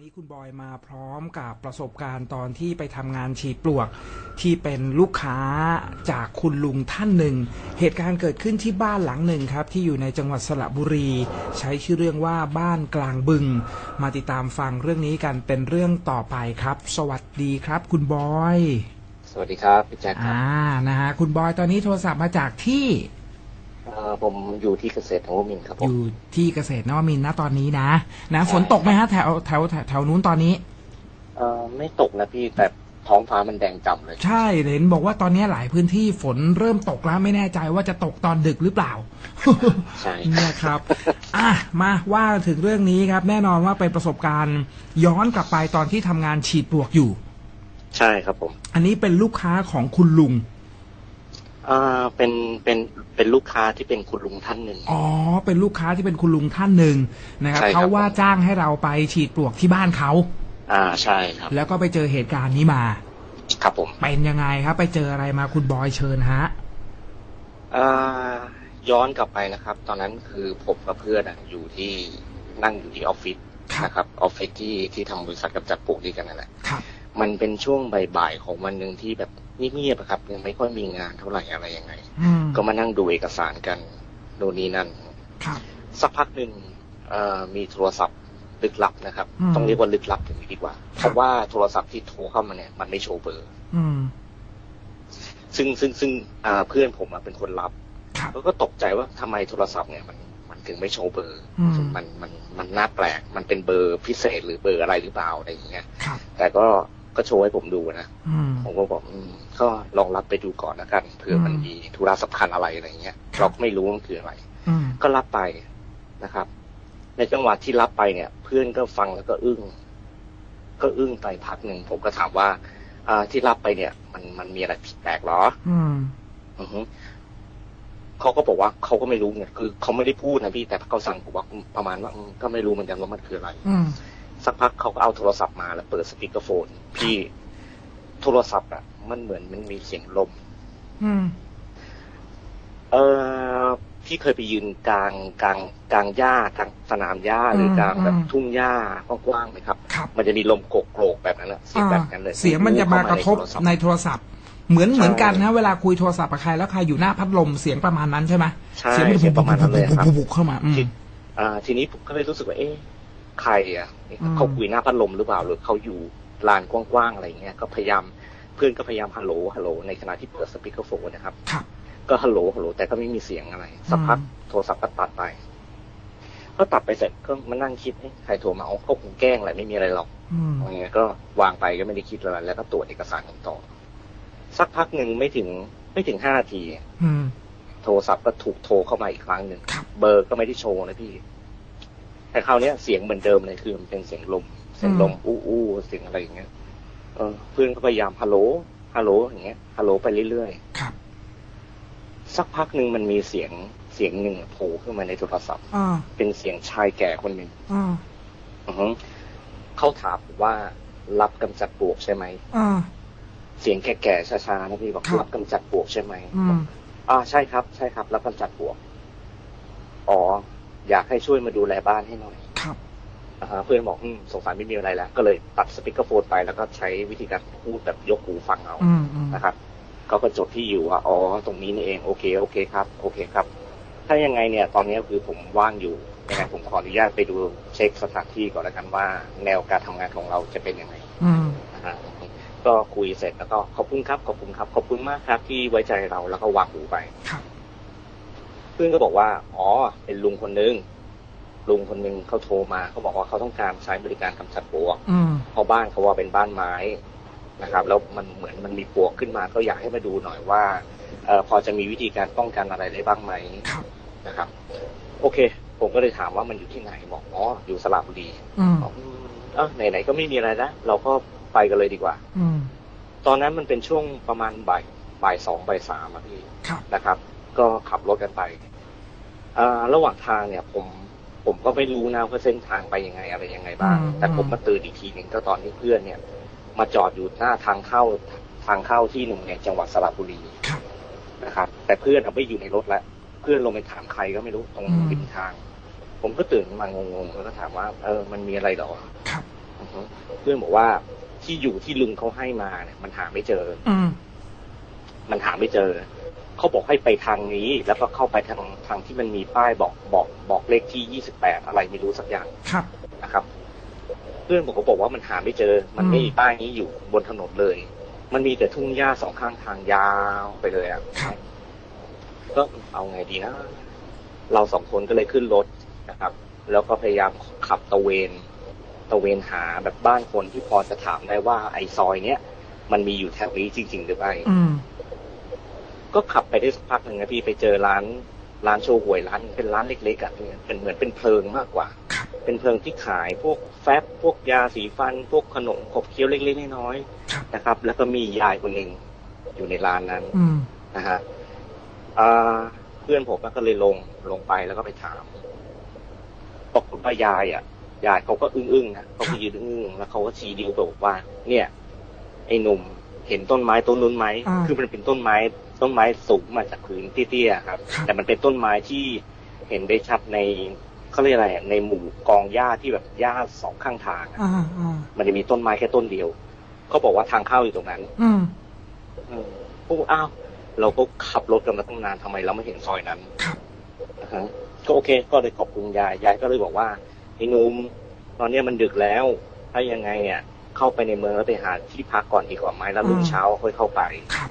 นี้คุณบอยมาพร้อมกับประสบการณ์ตอนที่ไปทำงานฉีดปลวกที่เป็นลูกค้าจากคุณลุงท่านหนึ่ง เหตุการณ์เกิดขึ้นที่บ้านหลังหนึ่งครับ ที่อยู่ในจังหวัดสระบุรี ใช้ชื่อเรื่องว่าบ้านกลางบึง มาติดตามฟังเรื่องนี้กันเป็นเรื่องต่อไปครับ สวัสดีครับ คุณบอย สวัสดีครับพี่แจ็คครับอ่านะฮะคุณบอยตอนนี้โทรศัพท์มาจากที่เอ่อ ผมอยู่ที่เกษตรทวมินทร์ครับผอม ยู่ที่เกษตรนวมินทร์นะตอนนี้นะนะฝนตกไหมฮะแถวแถวแถวแถวนู้นตอนนี้ เอ่อไม่ตกนะพี่แต่ท้องฟ้ามันแดงจ่ำเลย ใช่เห็นบอกว่าตอนนี้หลายพื้นที่ฝนเริ่มตกแล้วไม่แน่ใจว่าจะตกตอนดึกหรือเปล่า ใช่ เนี่ยครับ อะมาว่าถึงเรื่องนี้ครับ แน่นอนว่าเป็นประสบการณ์ย้อนกลับไปตอนที่ทำงานฉีดปลวกอยู่ ใช่ครับผม อันนี้เป็นลูกค้าของคุณลุงเอ่อเป็นเป็นเป็นลูกค้าที่เป็นคุณลุงท่านหนึ่ง อ๋อ เป็นลูกค้าที่เป็นคุณลุงท่านหนึ่งนะครับใช่ครับ เขาว่าจ้างให้เราไปฉีดปลวกที่บ้านเขาอ่าใช่ครับ แล้วก็ไปเจอเหตุการณ์นี้มา ครับผมเป็นยังไงครับ ไปเจออะไรมาคุณบอยเชิญฮะเอ่อย้อนกลับไปนะครับ ตอนนั้นคือผมกับเพื่อนอะอยู่ที่นั่งอยู่ที่ออฟฟิศครับ นะครับออฟฟิศที่ที่ทำบริษัทกำจัดปลวกด้วยกันนั่นแหละ ครับ มันเป็นช่วงบ่ายๆของวันหนึ่งที่แบบเงียบๆอะครับยังไม่ค่อยมีงานเท่าไหร่อะไรยังไงอืมก็มานั่งดูเอกสารกันโน่นนี่นั่นครับสักพักหนึ่งเอ่อมีโทรศัพท์ลึกลับนะครับอืมต้องเรียกว่าลึกลับถึงนี้ดีกว่าครับเพราะว่าโทรศัพท์ที่โทรเข้ามาเนี่ย มันไม่โชว์เบอร์อืมซึ่งซึ่งซึ่งอ่าเพื่อนผมอะเป็นคนรับครับแล้วก็ตกใจว่าทำไมโทรศัพท์เนี่ยมันมันถึงไม่โชว์เบอร์อืมมันมันมันน่าแปลก มันเป็นเบอร์พิเศษหรือเบอร์อะไรหรือเปล่าอะไรอย่างเงี้ยครับแต่ก็ ก็โชว์ให้ผมดูนะอืมผมก็บอกอืมก็ลองรับไปดูก่อนนะกันเผื่อมันอืมมีธุระสำคัญอะไรอะไรอย่างเงี้ยครับเราก็ไม่รู้ว่ามันคืออะไรอืมก็รับไปนะครับ ในจังหวะที่รับไปเนี่ย เพื่อนก็ฟังแล้วก็อึ้งก็อึ้งไปพักหนึ่งผมก็ถามว่าอ่าที่รับไปเนี่ย มันมันมีอะไรผิดแปลกเหรอ อืมอือฮึเขาก็บอกว่าเขาก็ไม่รู้ไงคือเขาไม่ได้พูดนะพี่แต่เขาสั่งผมว่าอืมประมาณว่าอืมก็ไม่รู้เหมือนกันว่ามันคืออะไรอืม สักพักเขาก็เอาโทรศัพท์มาแล้วเปิดสปีกเกอร์โฟน พี่โทรศัพท์อะ มันเหมือนมันมีเสียงลม อืม เออพี่เคยไปยืนกลางกลางกลางหญ้ากลางสนามหญ้าหรือกลางแบบทุ่งหญ้ากว้างๆไหมครับครับมันจะมีลมโกกโกรกแบบนั้นนะเสียงแบบนั้นเลย เสียงมันจะมากระทบในโทรศัพท์ เหมือนเหมือนกันนะ เวลาคุยโทรศัพท์กับใครแล้วใครอยู่หน้าพัดลมเสียงประมาณนั้นใช่ไหมใช่เสียงมันเสียงประมาณนั้นเลยครับบุบๆเข้ามาอืมอ่าทีนี้ผมก็เลยรู้สึกว่าเอ๊ะ ใครอะอืมเขาคุยหน้าพัดลมหรือเปล่าหรือเขาอยู่ลานกว้างๆอะไรอย่างเงี้ยก็พยายามเพื่อนก็พยายามฮัลโหลฮัลโหลในขณะที่เปิดสปีกเกอร์โฟนนะครับครับก็ฮัลโหลฮัลโหลแต่ก็ไม่มีเสียงอะไรสักพักอืมโทรศัพท์ก็ตัดไปก็ตัดไปเสร็จก็มานั่งคิดเอ๊ะใครโทรมาเอาเขาคงแกล้งแหละไม่มีอะไรหรอกอืมอะไรเงี้ยก็วางไปก็ไม่ได้คิดอะไรแล้วก็ตรวจเอกสารกันต่อ สักพักหนึ่งไม่ถึงไม่ถึงห้านาทีอืมโทรศัพท์ก็ถูกโทรเข้ามาอีกครั้งหนึ่งครับเบอร์ก็ไม่ได้โชว์นะพี่ แต่คราวเนี้ยเสียงเหมือนเดิมเลยคือมันเป็นเสียงลม เสียงลมอู้อู้เสียงอะไรอย่างเงี้ยเออเพื่อนก็พยายามฮัลโหลฮัลโหลอย่างเงี้ยฮัลโหลไปเรื่อยครับๆสักพักหนึ่งมันมีเสียงเสียงหนึ่งโผล่ขึ้นมาในโทรศัพท์อ่าเป็นเสียงชายแก่คนหนึ่งอ่าอือฮึเขาถามผมว่า รับกำจัดปลวกใช่ไหมอ่าเสียงแก่ๆช้าๆนะพี่บอกครับรับกำจัดปลวกใช่ไหมอืมอ่าใช่ครับ ใช่ครับ รับกำจัดปลวกอ๋อ อยากให้ช่วยมาดูแลบ้านให้หน่อย ครับอ่าฮะเพื่อนบอกอืมสงสัยไม่มีอะไรแล้ว ก็เลยตัดสปีกเกอร์โฟนไปแล้วก็ใช้วิธีการพูดแบบยกหูฟังเอาอืมอืมนะครับเขาก็จดที่อยู่ว่าอ๋อตรงนี้นี่เองโอเคโอเคครับ โอเคครับ ถ้ายังไงเนี่ย ตอนนี้คือผมว่างอยู่ยังไงผมขออนุญาตไปดูเช็คสถานที่ก่อนแล้วกันว่า แนวการทำงานของเราจะเป็นยังไงอืมนะฮะก็คุยเสร็จแล้วก็ขอบคุณครับขอบคุณครับ ขอบคุณมากครับ ที่ไว้ใจเราแล้วก็วางหูไปครับ เพื่อนก็บอกว่า อ๋อ เป็นลุงคนนึง ลุงคนนึงเขาโทรมาเขาบอกว่าเขาต้องการใช้บริการกำจัดปลวกอืมเพราะบ้านเขาว่าเป็นบ้านไม้นะครับ แล้วมันเหมือนมันมีปลวกขึ้นมา ก็อยากให้มาดูหน่อยว่าเออพอจะมีวิธีการป้องกันอะไรได้บ้างไหมครับนะครับ โอเค ผมก็เลยถามว่ามันอยู่ที่ไหนบอกอ๋ออยู่สระบุรีอืมบอกอืมเออไหนๆก็ไม่มีอะไรนะเราก็ไปกันเลยดีกว่า อืมตอนนั้นมันเป็นช่วงประมาณบ่ายบ่ายสองบ่ายสามอะพี่ครับนะครับ ก็ขับรถกันไปอ่าระหว่างทางเนี่ย ผมผมก็ไม่รู้นะว่าเส้นทางไปยังไงอะไรยังไงบ้างอืมแต่ผมมาตื่นอีกทีหนึ่งก็ตอนที่เพื่อนเนี่ย มาจอดอยู่หน้าทางเข้าทางเข้าที่หนึ่งในจังหวัดสระบุรีครับนะครับ แต่เพื่อนเอาไม่อยู่ในรถแล้ว เพื่อนลงไปถามใครก็ไม่รู้ตรงอืมริมทาง ผมก็ตื่นมางงๆแล้วก็ถามว่า เออ มันมีอะไรเหรอครับอือฮึเพื่อนบอกว่าที่อยู่ที่ลุงเขาให้มาเนี่ย มันหาไม่เจอ อืมมันหาไม่เจอ เขาบอกให้ไปทางนี้ แล้วก็เข้าไปทางทางที่มันมีป้ายบอกบอกบอกเลขที่ยี่สิบแปดอะไรไม่รู้สักอย่างครับนะครับ เพื่อนผมก็บอกว่ามันหาไม่เจอ มันไม่มีป้ายนี้อยู่บนถนนเลย มันมีแต่ทุ่งหญ้าสองข้างทางยาวไปเลยอะครับก็เอาไงดีนะเราสองคนก็เลยขึ้นรถนะครับ แล้วก็พยายามขับตะเวนตะเวนหาแบบบ้านคนที่พอจะถามได้ว่าไอ้ซอยเนี้ยมันมีอยู่แถวนี้จริง ๆ หรือไม่อืม ก็ขับไปได้สักพักหนึ่งนะพี่ไปเจอร้านร้านโชว์หวยร้านเป็นร้านเล็กๆอะเป็นเหมือนเป็นเพลิงมากกว่าครับเป็นเพลิงที่ขายพวกแฟบพวกยาสีฟัน พวกขนมขบเคี้ยวเล็กๆน้อยครับๆนะครับ แล้วก็มียายคนหนึ่งอยู่ในร้านนั้นอืมนะฮะอ่าเพื่อนผมก็เลยลงลงไปแล้วก็ไปถามปรากฏว่ายายอะยายเขาก็อึ้งๆนะเขาก็ยืนอึ้งๆแล้วเขาก็ชี้ดิ้วไปบอกว่า เนี่ย ไอ้หนุ่มเห็นต้นไม้ต้นนู้นไหมอ่าคือมันเป็นต้นไม้ ต้นไม้สูงมาจากพื้นเตี้ยๆครับครับ แต่มันเป็นต้นไม้ที่เห็นได้ชัดในเขาเรียกอะไรอะในหมู่กองหญ้าที่แบบหญ้าสองข้างทางอะอ่าอ่ามันจะมีต้นไม้แค่ต้นเดียวเขาบอกว่าทางเข้าอยู่ตรงนั้นอืมอืมพวกอ้าวเราก็ขับรถกันมาตั้งนานทำไมเราไม่เห็นซอยนั้นครับนะฮะก็โอเค ก็เลยขอบคุณยายยายก็เลยบอกว่าไอ้หนุ่มตอนเนี้ยมันดึกแล้ว ถ้ายังไงเนี่ย เข้าไปในเมืองแล้วไปหาที่พักก่อนดีกว่าไหมแล้วรุ่งอืมเช้าค่อยเข้าไปครับ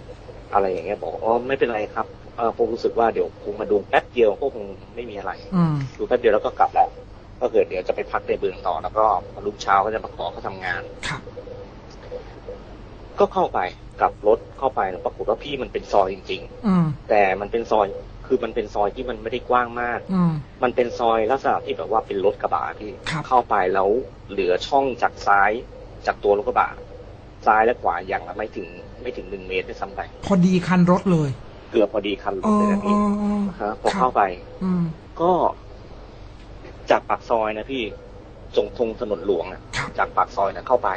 อะไรอย่างเงี้ยบอกอ๋อไม่เป็นไรครับเออผมรู้สึกว่าเดี๋ยวคงมาดูแป๊บเดียวก็คงไม่มีอะไรอืมดูแป๊บเดียวแล้วก็กลับแล้วก็เกิดเดี๋ยวจะไปพักในเมืองต่อแล้วก็พอรุ่งเช้าก็จะมาขอเขาทำงานครับก็เข้าไปกลับรถเข้าไปแล้วปรากฏว่าพี่มันเป็นซอยจริงๆอืมแต่มันเป็นซอยคือมันเป็นซอยที่มันไม่ได้กว้างมากอืมมันเป็นซอยลักษณะที่แบบว่าเป็นรถกระบะพี่ครับเข้าไปแล้วเหลือช่องจากซ้ายจากตัวรถกระบะซ้ายและขวาอย่างละไม่ถึง ไม่ถึงหนึ่งเมตรด้วยซ้ำไป พอดีคันรถเลย เกือบพอดีคันรอ๋ถอเลยนะอ๋พี่ออ๋อฮะพอเข้าไป อืมก็จากปากซอยนะพี่จงทงถนนหลวงอะครับจากปากซอยนะเข้าไป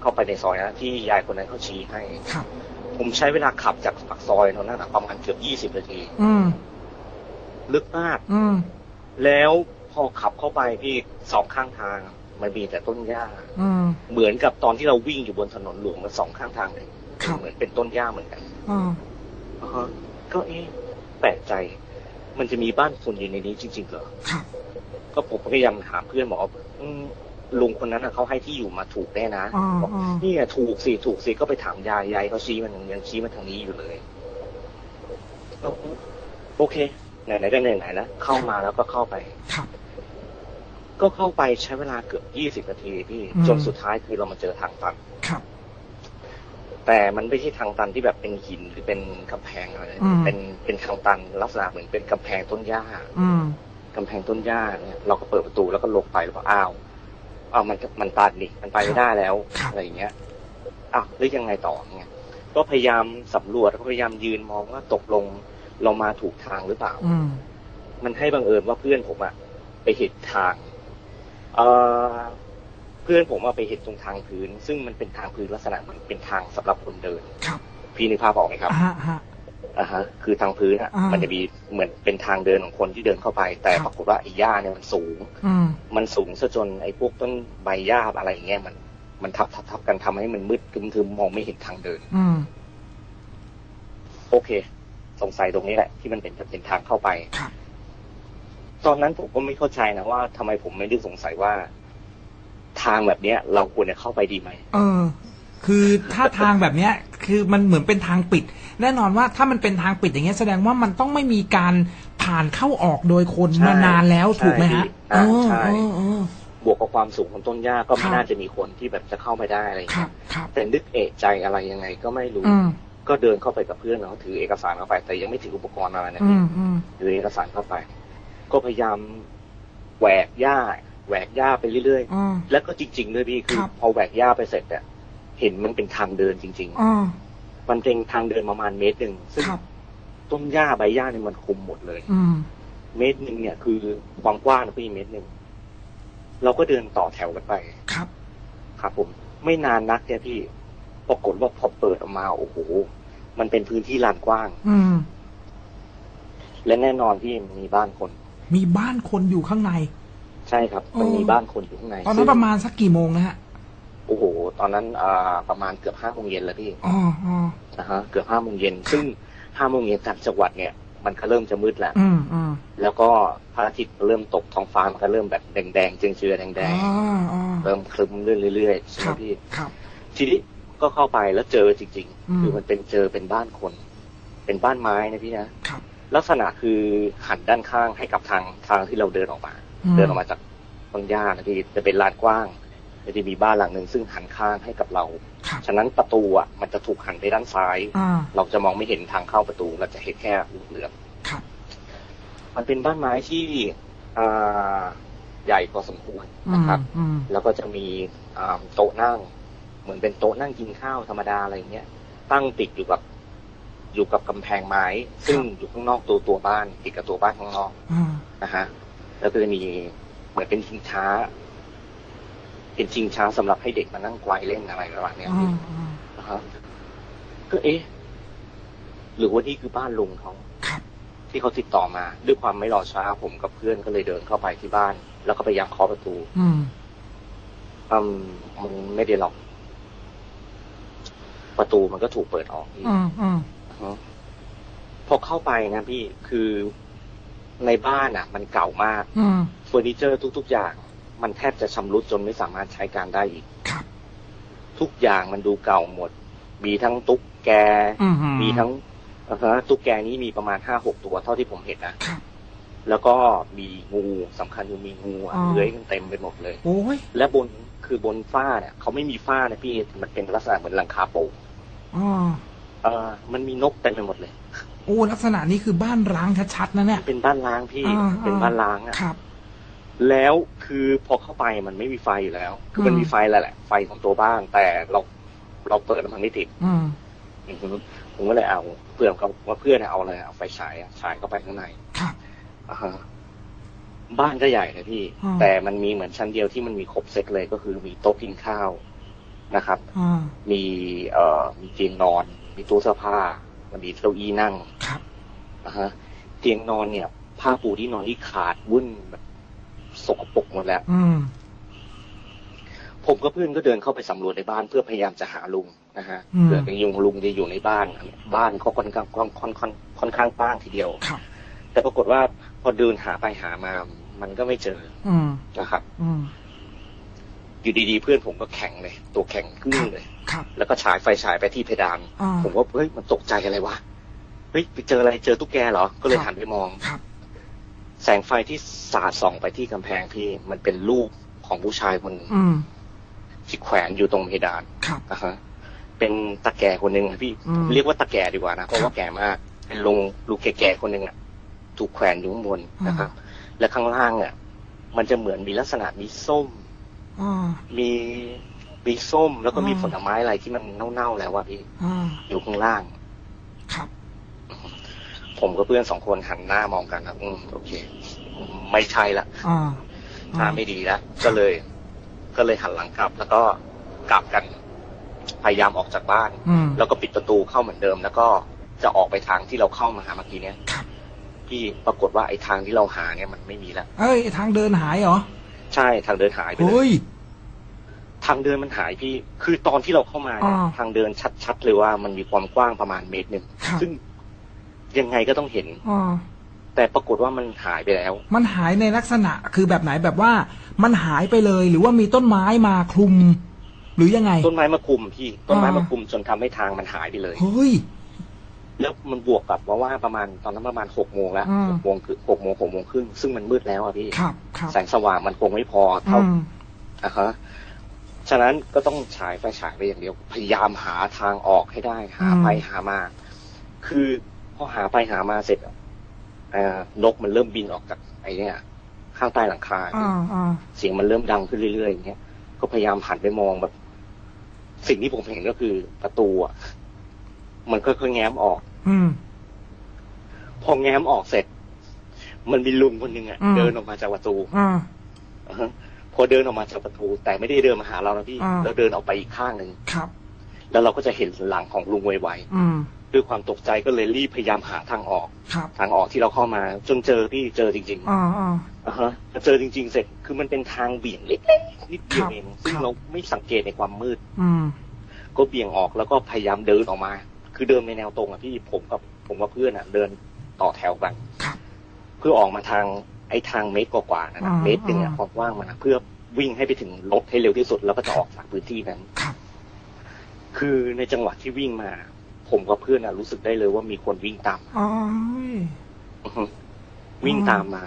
เข้าไปในซอยนะที่ยายคนนั้นเขาชี้ให้ครับผมใช้เวลาขับจากปากซอยตรงนั้นอะประมาณเกือบยี่สิบนาทีอืมลึกมากอืมแล้วพอขับเข้าไปพี่สองข้างทาง มันมีแต่ต้นหญ้าอืมเหมือนกับตอนที่เราวิ่งอยู่บนถนนหลวงแล้วสองข้างทางเลย ครับเหมือนเป็นต้นหญ้าเหมือนกันอ่าอ่าฮะก็เอ๊ะแปลกใจ มันจะมีบ้านคนอยู่ในนี้จริง ๆ เหรอครับก็ผมพยายามถามเพื่อนบอกว่าอืมลุงคนนั้นน่ะเขาให้ที่อยู่มาถูกแน่นะอ่าบอกอ่านี่ไงถูกสิถูกสิก็ไปถามยายยายเขาชี้มันยังชี้มาทางนี้อยู่เลยก็โอเคไหนๆก็ไหนๆนะเข้ามาแล้วก็เข้าไปครับก็เข้าไปใช้เวลาเกือบยี่สิบนาทีพี่อืมจนสุดท้ายคือเรามาเจอทางตันครับ แต่มันไม่ใช่ทางตันที่แบบเป็นหินหรือเป็นกำแพงอะไรอืมเป็นเป็นทางตันลักษณะเหมือนเป็นกำแพงต้นหญ้าอืมกำแพงต้นหญ้าเนี่ยเราก็เปิดประตูแล้วก็ลงไปแล้วก็อ้าวอ้าวมันมันตันนี่มันไปไม่ได้แล้วครับอะไรอย่างเงี้ยอ้าวแล้วยังไงต่อเงี้ยก็พยายามสำรวจแล้วก็พยายามยืนมองว่าตกลงเรามาถูกทางหรือเปล่า อืมมันให้บังเอิญว่าเพื่อนผมอะไปเห็นทาง เออเพื่อนผมอะไปเห็นตรงทางพื้น ซึ่งมันเป็นทางพื้นลักษณะเหมือนเป็นทางสำหรับคนเดินครับพี่นึกภาพออกไหมครับฮะฮะอ่าฮะคือทางพื้นอะอ่ามัมันจะมีเหมือนเป็นทางเดินของคนที่เดินเข้าไป แต่ครับปรากฏว่าไอ้หญ้าเนี่ยมันสูงอืมมันสูงซะจนไอ้พวกต้นใบหญ้าอะไรอย่างเงี้ยมันมันทับทับทับกันทำให้มันมืดทึมๆมองไม่เห็นทางเดินอืมโอเค สงสัยตรงนี้แหละ ที่มันเป็นเป็นทางเข้าไปครับตอนนั้นผมก็ไม่เข้าใจนะว่าทำไมผมไม่ได้สงสัยว่า ทางแบบเนี้ย เราควรจะเข้าไปดีไหมเออ คือถ้าทางแบบเนี้ย คือมันเหมือนเป็นทางปิด แน่นอนว่าถ้ามันเป็นทางปิดอย่างเงี้ยแสดงว่ามันต้องไม่มีการผ่านเข้าออกโดยคนใช่มานานแล้วใช่ถูกไหมฮะอ่าใช่เออเออบวกกับความสูงของต้นหญ้าก็ครัไม่บน่าจะมีคนที่แบบจะเข้าไปได้อะไรอย่างครัเงี้บยครับแต่นึกเอะใจอะไรยังไงก็ไม่รู้อืมก็เดินเข้าไปกับเพื่อนเนาะถือเอกสารเข้าไป แต่ยังไม่ถืออุปกรณ์อะไรนะอืพี่มอืมถือเอกสารเข้าไป ก็พยายามแหวกหญ้า แหวกหญ้าไปเรื่อยอ่าๆแล้วก็จริงๆด้วยพี่คือครับพอแหวกหญ้าไปเสร็จเนี่ยเห็นมันเป็นทางเดินจริงอ่าๆมันเป็นทางเดินประมาณเมตรหนึ่งซึ่งครับต้นหญ้าใบหญ้าเนี่ยมันคุมหมดเลยอืมเมตรหนึ่งเนี่ยคือความกว้างนะพี่เมตรหนึ่งเราก็เดินต่อแถวกันไปครับ ครับ ผม ไม่นานนักเนี่ยพี่ปรากฏว่าพอเปิดออกมาโอ้โหมันเป็นพื้นที่ลานกว้าง อืมและแน่นอนที่มีบ้านคน มีบ้านคนอยู่ข้างใน ใช่ครับ มันอ๋อมีบ้านคนอยู่ข้างในตอนนั้นประมาณสักกี่โมงนะฮะโอ้โห ตอนนั้นอ่าประมาณเกือบห้าโมงเย็นแล้วพี่อ๋ออ๋อนะฮะเกือบห้าโมงเย็นซึ่งห้าโมงเย็นต่างจังหวัดเนี่ยมันก็เริ่มจะมืดแล้วอืมอืมแล้วก็พระอาทิตย์เริ่มตกท้องฟ้ามันก็เริ่มแบบแดงๆเจือๆแดอ๋งออ๋อๆเริ่มคลึ้มเรื่อยๆใช่คไหมรับพี่ครับทีนี้ก็เข้าไปแล้วเจอจริงอืมๆคือมันเป็นเจอเป็นบ้านคน เป็นบ้านไม้นะพี่นะครับลักษณะคือหันด้านข้างให้กับทางทางที่เราเดินออกมาอืม เดินออกมาจากต้นหญ้านะพี่จะเป็นลานกว้างแล้วจะมีบ้านหลังหนึ่งซึ่งหันข้างให้กับเราครับฉะนั้นประตูอะมันจะถูกหันไปด้านซ้ายอ่าเราจะมองไม่เห็นทางเข้าประตูเราจะเห็นแค่ลูกเหลือบครับมันเป็นบ้านไม้ที่อ่าใหญ่พอสมควรอืนะมครับอืมแล้วก็จะมีอ่าโต๊ะนั่ง เหมือนเป็นโต๊ะนั่งกินข้าวธรรมดาอะไรเงี้ย ตั้งติดอยู่กับอยู่กับกำแพงไม้ ซึ่งอยู่ข้างนอกตัวตัวบ้านติดกับตัวบ้านข้างนอกอ่านะฮะ แล้วก็จะมีเหมือนเป็นชิงช้า เป็นชิงช้าสำหรับให้เด็กมานั่งไกวเล่นอะไรประมาณเนี้ยอ่าอ่านะฮะก็เอ๊ะหรือว่านี่คือบ้านลุงเขาครับที่เขาติดต่อมา ด้วยความไม่รอช้าผมกับเพื่อนก็เลยเดินเข้าไปที่บ้าน แล้วก็พยายามเคาะประตู อืมอืมมันไม่ได้ล็อก ประตูมันก็ถูกเปิดออกพี่อืมอืมฮะพอเข้าไปนะพี่คือ ในบ้านอะ มันเก่ามากอืมเฟอร์นิเจอร์ทุก ๆ อย่าง มันแทบจะชำรุดจนไม่สามารถใช้การได้อีกครับทุกอย่างมันดูเก่าหมด มีทั้งตุ๊กแกอืมมีทั้งอ่าฮะตุ๊กแกนี้มีประมาณห้าหกตัวเท่าที่ผมเห็นนะครับแล้วก็มีงูสำคัญคือมีงูอะอ๋อเลื้อยกันเต็มไปหมดเลยโอ้ยและบนคือบนฝ้าเนี่ยเขาไม่มีฝ้านะพี่มันเป็นลักษณะเหมือนหลังคาโป่งอ๋อเออมันมีนกเต็มไปหมดเลย โอ้ลักษณะนี้คือบ้านร้างชัดๆนะเนี่ยเป็นบ้านล้างพี่อ่าเป็นบ้านล้างอะครับ แล้วคือพอเข้าไปมันไม่มีไฟอยู่แล้ว คือมันอืมมีไฟแหละแหละ ไฟของตัวบ้านแต่เราเราเปิดแล้วมันไม่ติดอืมผมก็เลยเอาเพื่อนกับว่าเพื่อนเอาอะไรเอาไฟฉายอะฉายเข้าไปข้างในครับ อ่าฮะบ้านก็ใหญ่นะพี่ อืม แต่มันมีเหมือนชั้นเดียวที่มันมีครบเซตเลยก็คือมีโต๊ะกินข้าวนะครับ อ่ามีเอ่อมีเตียงนอน มีตู้เสื้อผ้า มันมีเก้าอี้นั่งครับนะฮะเตียงนอนเนี่ย ผ้าปูที่นอนที่ขาดวุ่นแบบสกปรกหมดแล้ว อืมผมกับเพื่อนก็เดินเข้าไปสำรวจในบ้านเพื่อพยายามจะหาลุงนะฮะอืมเผื่อเป็นยุงลุงจะอยู่ในบ้าน บ้านเขาค่อนข้างค่อนค่อนค่อนค่อนข้างกว้างทีเดียวครับแต่ปรากฏว่าพอเดินหาไปหามา มันก็ไม่เจอ อืมนะครับ อืม อยู่ดีๆเพื่อนผมก็แข็งเลย ตัวแข็งขึ้นเลยครับแล้วก็ฉายไฟฉายไปที่เพดานอ่าผมก็เฮ้ยมันตกใจอะไรวะเฮ้ยไปเจออะไรเจอตุ๊กแกเหรอ ก็เลยครับหันไปมองครับแสงไฟที่สาดส่องไปที่กำแพงพี่ มันเป็นรูปของผู้ชายคนหนึ่งอืมที่แขวนอยู่ตรงเพดานครับนะฮะเป็นตาแก่คนหนึ่งอะพี่อืมเรียกว่าตาแก่ดีกว่านะเพราะครัว่าบแก่มาก เป็นลุงลุงแก่ๆคนหนึ่งอะถูกแขวนอยู่ข้างบนนะครับ และข้างล่างอะมันจะเหมือนมีลักษณะมีส้มอ่า มีมีส้มแล้วก็มีอ่าผลไม้อะไรที่มันเน่าๆแล้วว่าพี่อ่าอยู่ข้างล่าง ครับ ผมกับเพื่อนสองคนหันหน้ามองกันนะอืมโอเค ไม่ใช่ละอ่าท่าไม่ดีแล้วก็เลย ก็เลยหันหลังกลับ แล้วก็กลับกัน พยายามออกจากบ้านอืมแล้วก็ปิดประตูเข้าเหมือนเดิม แล้วก็จะออกไปทางที่เราเข้ามาหาเมื่อกี้เนี้ยครับพี่ปรากฏว่าไอ้ทางที่เราหาเนี่ยมันไม่มีแล้ว เอ้ยทางเดินหายเหรอ ใช่ทางเดินหายไปเลเฮ้ย ย ทางเดินมันหายพี่ คือตอนที่เราเข้ามาเนี่ยอ่าทางเดินชัดๆเลยว่ามันมีความกว้างประมาณเมตรหนึ่ง ครับ ซึ่งยังไงก็ต้องเห็นอ่าแต่ปรากฏว่ามันหายไปแล้ว มันหายในลักษณะคือแบบไหนแบบว่า มันหายไปเลยหรือว่ามีต้นไม้มาคลุม หรือยังไง ต้นไม้มาคุมพี่ ต้นไม้อ่าม มาคุมจนทำให้ทางมันหายไปเลย เฮ้ย แล้วมันบวกกับว่าว่าประมาณตอนนั้นประมาณหกโมงแล้วอืมหกโมงคือหกโมงหกโมงครึ่งซึ่งมันมืดแล้วอะพี่ครับครับแสงสว่างมันคงไม่พอเท่าอืมอะฮะฉะนั้นก็ต้องฉายไฟฉายไปอย่างเดียว พยายามหาทางออกให้ได้ หาอืมไปหามา คือพอหาไปหามาเสร็จอะเอ่อนกมันเริ่มบินออกจากไอ้เนี่ยข้างใต้หลังคาอ่าอ่าเสียงมันเริ่มดังขึ้นเรื่อยๆอย่างเงี้ยก็พยายามหันไปมองแบบ สิ่งที่ผมเห็นก็คือประตูอะมันค่อยๆแง้มออก อืมพอแง้มออกเสร็จ มันมีลุงคนหนึ่งอะ อืม เดินออกมาจากประตูอ่า อ่าฮะพอเดินออกมาจากประตู แต่ไม่ได้เดินมาหาเรานะพี่อ่า แล้วเดินออกไปอีกข้างหนึ่งครับ แล้วเราก็จะเห็นหลังของลุงไวอืมด้วยความตกใจก็เลยรีบพยายามหาทางออก ครับทางออกที่เราเข้ามาจนเจอพี่เจอจริงๆอ่าอ่า อ่าฮะเจอจริง ๆ เสร็จคือมันเป็นทางเบี่ยงเล็กๆนิดเดียวครับเองซึ่งครับ เราไม่สังเกตในความมืด อืม ก็เบี่ยงออกแล้วก็พยายามเดินออกมา คือเดินในแนวตรงอะพี่ผมกับผมกับเพื่อนอะเดินต่อแถวกันครับเพื่อออกมาทางไอ้ทางเมตรกว่าๆนะนะอ่าเมตรหนึ่งอะอ่าความกว้างมันอะเพื่อวิ่งให้ไปถึงรถให้เร็วที่สุดแล้วก็จะออกจากพื้นที่นั้นครับคือในจังหวะที่วิ่งมา ผมกับเพื่อนอะรู้สึกได้เลยว่ามีคนวิ่งตามอ๋ออือฮึวิ่งตามมา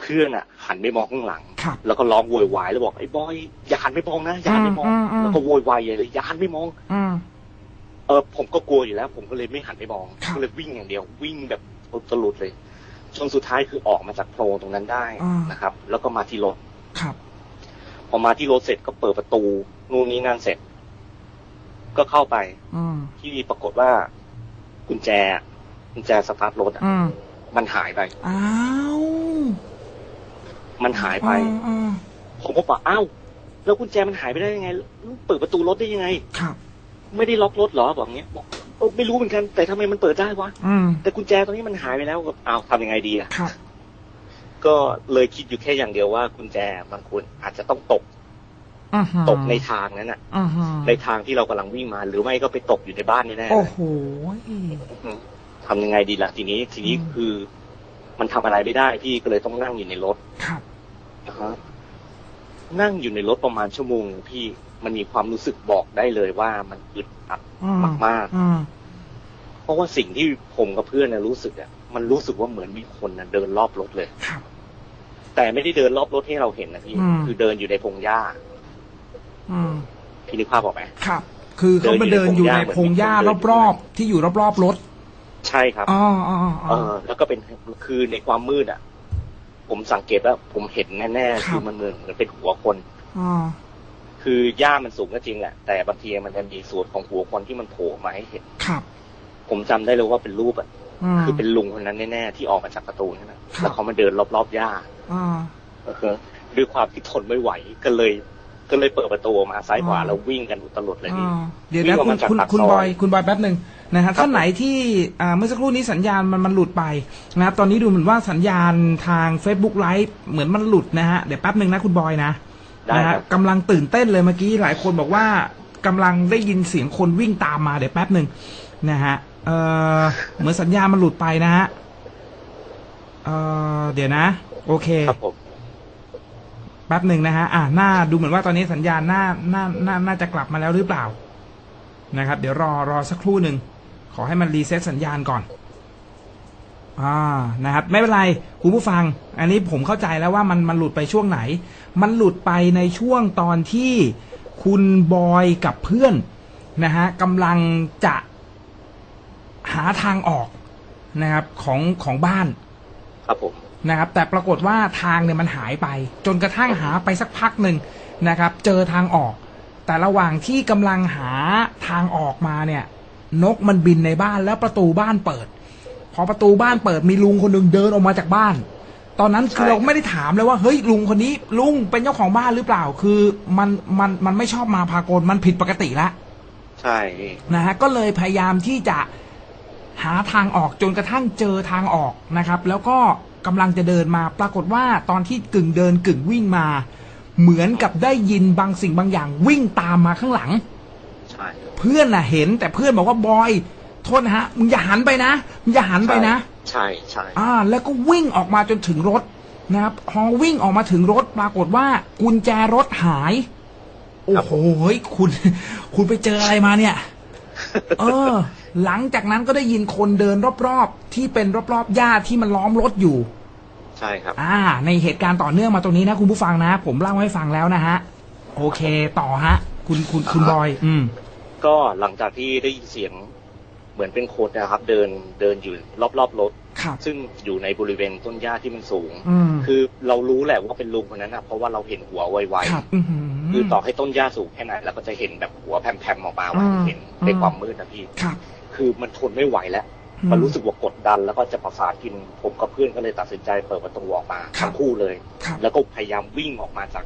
เพื่อนอะหันไปมองข้างหลังครับแล้วก็ร้องโวยวายแล้วบอกไอ้บอยอย่าหันไปมองนะอย่าหันไปมองอืมอืมแล้วก็โวยวายใหญ่เลยอย่าหันไปมองอืม เออผมก็กลัวอยู่แล้ว ผมก็เลยไม่หันไปมองครับก็เลยวิ่งอย่างเดียว วิ่งแบบอุตลุดเลยจนสุดท้ายคือออกมาจากโพรงตรงนั้นได้อ่านนะครับ แล้วก็มาที่รถครับ พอมาที่รถเสร็จก็เปิดประตูนู่นนี่นั่นเสร็จ ก็เข้าไปอืมที่ปรากฏว่า กุญแจ กุญแจสตาร์ทรถอะอืมมันหายไปอ้าวมันหายไปอ่าอ่าผมก็บอกอ้าวแล้วกุญแจมันหายไปได้ยังไงเปิดประตูรถได้ยังไงครับ ไม่ได้ล็อกรถเหรอบอกเงี้ยบอกเออไม่รู้เหมือนกัน แต่ทำไมมันเปิดได้วะอืมแต่กุญแจตอนนี้มันหายไปแล้วก็อ้าวทำยังไงดีอะครับก็เลยคิดอยู่แค่อย่างเดียวว่ากุญแจบางคนอาจจะต้องตกอือหือตกในทางนั้นน่ะอือหือในทางที่เรากำลังวิ่งมา หรือไม่ก็ไปตกอยู่ในบ้านนี่แน่ๆโอ้เลยโหทำยังไงดีล่ะทีนี้ทีนี้อืมคือ มันทำอะไรไม่ได้พี่ก็เลยต้องนั่งอยู่ในรถครับนะฮะนั่งอยู่ในรถประมาณชั่วโมงหนึ่งพี่ มันมีความรู้สึกบอกได้เลยว่ามันอึดอัดอืมมากอืมๆเพราะว่าสิ่งที่ผมกับเพื่อนนะรู้สึกอะมันรู้สึกว่าเหมือนมีคนนะเดินรอบรถเลยครับแต่ไม่ได้เดินรอบรถให้เราเห็นนะพี่อืมคือเดินอยู่ในพงหญ้าอืมพี่นึกภาพออกไหมครับ คือเขามาเดินอยู่ในพงหญ้ารอบๆที่อยู่รอบๆรถ ใช่ครับอ๋ออ๋อเออ๋ออแล้วก็เป็นคือในความมืดอะ ผมสังเกตว่าผมเห็นแน่ๆครับคือมันเหมือนเหมือนเป็นหัวคนอ๋อ คือหญ้ามันสูงก็จริงแหละ แต่บางทีมันจะมีส่วนของหัวคนที่มันโผล่มาให้เห็นครับ ผมจำได้เลยว่าเป็นรูปอะมคือเป็นลุงคนนั้นแน่ๆที่ออกมาจากประตูนั่นนะครับแล้วเขามาเดินรอบๆหญ้าอ่าเออด้วยความที่ทนไม่ไหวก็เลย ก็เลยเปิดประตูออกมาซ้ายขวาอ่าแล้ววิ่งกันอุตลุดเลยพี่อ่าเดี๋ยววิ่นะงออกคุณมาจากคุณปากคุณซอยบอยคุณบอยแป๊บหนึ่งนะฮะครับท่านไหนที่อ่าเมื่อสักครู่นี้สัญญาณมันมันหลุดไปนะครับตอนนี้ดูเหมือนว่าสัญญาณทาง Facebook ไลฟ์เหมือนมันหลุดนะฮะเดี๋ยวแป๊บหนึ่งนะคุณบอยนะได้ นะคฮะรับกำลังตื่นเต้นเลยเมื่อกี้หลายคนบอกว่ากำลังได้ยินเสียงคนวิ่งตามมาเดี๋ยวแป๊บหนึ่งนะฮะเออเหมือนสัญญาณมันหลุดไปนะฮะเออเดี๋ยวนะ โอเคครับผมแป๊บหนึ่งนะฮะ อ่าหน้าดูเหมือนว่าตอนนี้สัญญาณหน้าหน้าหน้าน่าจะกลับมาแล้วหรือเปล่า นะครับ เดี๋ยวรอรอสักครู่หนึ่งขอให้มันรีเซ็ตสัญญาณก่อน อ่านะครับ ไม่เป็นไรคุณผู้ฟัง อันนี้ผมเข้าใจแล้วว่ามันมันหลุดไปช่วงไหน มันหลุดไปในช่วงตอนที่คุณบอยกับเพื่อนนะฮะกำลังจะหาทางออกนะครับของของบ้าน ครับผมนะครับ แต่ปรากฏว่าทางเนี่ยมันหายไป จนกระทั่งหาไปสักพักหนึ่งนะครับ เจอทางออก แต่ระหว่างที่กำลังหาทางออกมาเนี่ย นกมันบินในบ้านแล้วประตูบ้านเปิดพ อประตูบ้านเปิดมีลุงคนหนึ่งเดินออกมาจากบ้าน ตอนนั้นคือใช่เราไม่ได้ถามเลยว่าเฮ้ยลุงคนนี้ลุงเป็นเจ้าของบ้านหรือเปล่า คือมันมันมันไม่ชอบมาพากลมันผิดปกติละใช่พี่นะฮะก็เลยพยายามที่จะหาทางออกจนกระทั่งเจอทางออกนะครับ แล้วก็กำลังจะเดินมาปรากฏว่าตอนที่กึ่งเดินกึ่งวิ่งมา เหมือนกับได้ยินบางสิ่งบางอย่างวิ่งตามมาข้างหลัง ใช่ เพื่อนน่ะเห็นแต่เพื่อนบอกว่าบอย โทษนะฮะมึงอย่าหันไปนะมึงอย่าหันไปนะ ใช่ใช่อ่า แล้วก็วิ่งออกมาจนถึงรถนะครับพอวิ่งออกมาถึงรถปรากฏว่า กุญแจรถหาย โอ้โหเฮ้ยคุณ คุณไปเจออะไรมาเนี่ย เออ หลังจากนั้นก็ได้ยินคนเดินรอบๆ ที่เป็นรอบๆหญ้าที่มันล้อมรถอยู่ ใช่ครับ อ่า ในเหตุการณ์ต่อเนื่องมาตรงนี้นะคุณผู้ฟังนะ ผมเล่าให้ฟังแล้วนะฮะ โอเค ต่อฮะ คุณคุณคุณบอย อืม ก็หลังจากที่ได้ยินเสียง เหมือนเป็นคนนะครับ เดินเดินอยู่รอบๆรถครับซึ่งอยู่ในบริเวณต้นหญ้าที่มันสูงอืมคือเรารู้แหละว่าเป็นลุงคนนั้นนะเพราะว่าเราเห็นหัวไวครับอือหืๆคือต่อให้ต้นหญ้าสูงแค่ไหนเราก็จะเห็นแบบหัวแผ่มๆออกมาว่าอืมเห็นในความมืดนะพี่ครับคือมันทนไม่ไหวแล้วอืมันรู้สึกว่ากดดันแล้วก็จะประสาทกินผมกับเพื่อนก็เลยตัดสินใจเปิดประตูออกมาครับทั้งคู่เลยครับแล้วก็พยายามวิ่งออกมาจาก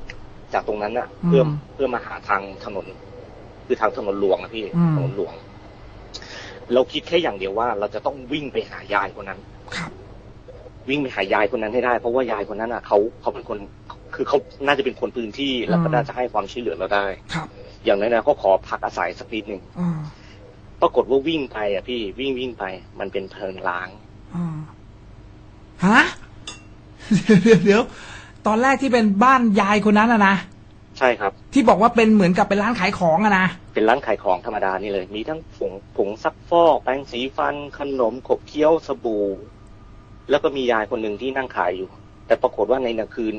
จากตรงนั้นน่ะเพื่ออืมเพื่อมาหาทางถนน คือทางถนนหลวงนะพี่อืมถนนหลวง เราคิดแค่อย่างเดียวว่า เราจะต้องวิ่งไปหายายคนนั้น ครับ วิ่งไปหายายคนนั้นให้ได้ เพราะว่ายายคนนั้นอะเขาเขาเป็นคน คือเขาน่าจะเป็นคนพื้นที่แล้วก็อืมน่าจะให้ความช่วยเหลือเราได้ ครับ อย่างน้อยๆก็ขอพักอาศัยสักนิดหนึ่งอ่าปรากฏว่าวิ่งไปอะพี่วิ่งวิ่งไป มันเป็นเพลิงล้างอ่าฮะเดี๋ยวเดี๋ยวตอนแรกที่เป็นบ้านยายคนนั้นอะนะใช่ครับ ที่บอกว่าเป็นเหมือนกับเป็นร้านขายของอะนะ เป็นร้านขายของธรรมดานี่เลย มีทั้งผงผงซักฟอกแปรงสีฟัน ขนมขบเคี้ยวสบู่ แล้วก็มียายคนหนึ่งที่นั่งขายอยู่ แต่ปรากฏว่าในนาคืน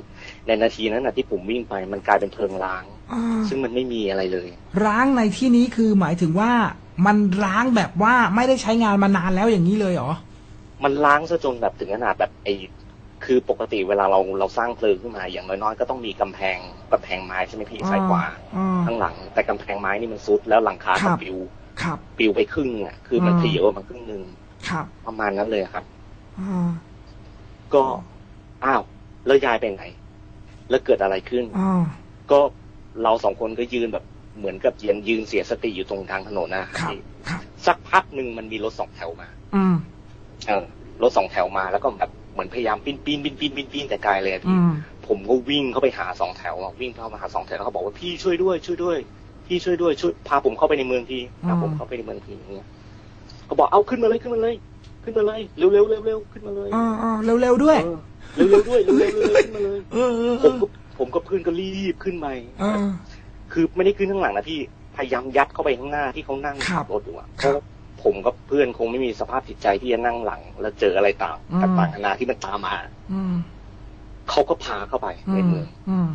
ในนาทีนั้นนะที่ผมวิ่งไปมันกลายเป็นเพลิงล้างอ่าซึ่งมันไม่มีอะไรเลย ร้างในที่นี้คือหมายถึงว่ามันร้างแบบว่าไม่ได้ใช้งานมานานแล้วอย่างนี้เลยเหรอมันล้างซะจนแบบถึงขนาดแบบไอ้ คือปกติเวลาเราเราสร้างเพลิงขึ้นมาอย่างน้อยๆก็ต้องมีกำแพงกำแพงไม้ใช่ไหมพี่ซ้ายขวาอ่าข้างหลัง แต่กำแพงไม้นี่มันซุดแล้วหลังคาครัก็บปิวครับปิวไปครึ่งอะคือมันอ่าเพลียวมาครึ่งหนึ่งครับประมาณนั้นเลยครับอ่าก็อ้าวแล้วยายไปไหน แล้วเกิดอะไรขึ้นอ่าก็เราสองคนก็ยืนแบบเหมือนกับยืนยืนเสียสติอยู่ตรงกลางถนนนะครับพี่ครับสักพักหนึ่งมันมีรถสองแถวมา อืมเออรถสองแถวมาแล้วก็แบบ เหมือนพยายามปีนปีนปีนปีนปีนปีนแต่ไกลเลยอะอืพี่มผมก็วิ่งเข้าไปหาสองแถวอะวิ่งเข้ามาหาสองแถวแล้วเขาบอกว่าพี่ช่วยด้วย ช่วยด้วย พี่ช่วยด้วยช่วยพาผมเข้าไปในเมืองทีพาผมเข้าไปในเมืองทีอย่างเงี้ยเขาบอกเอาขึ้นมาเลยขึ้นมาเลย ขึ้นมาเลยเร็วเร็วเร็วเร็วขึ้นมาเลยอ่าอ่าเร็วๆด้วยเออเร็วเร็วด้วยเร็วเร็วเร็วเร็วขึ้นมาเลยเออเออผมก็ผมก็เพื่อนก็รีบขึ้นไปเออคือไม่ได้ขึ้นข้างหลังนะพี่พยายามยัดเข้าไปข้างหน้าที่เขานั่งครับขับรถอยู่อะเพครับราะ ผมกับเพื่อนคงไม่มีสภาพจิตใจที่จะนั่งหลัง แล้วเจออะไรต่างอืมต่างๆนานาที่มันตามมาอืมเขาก็พาเข้าไปอืในมเมืองอืม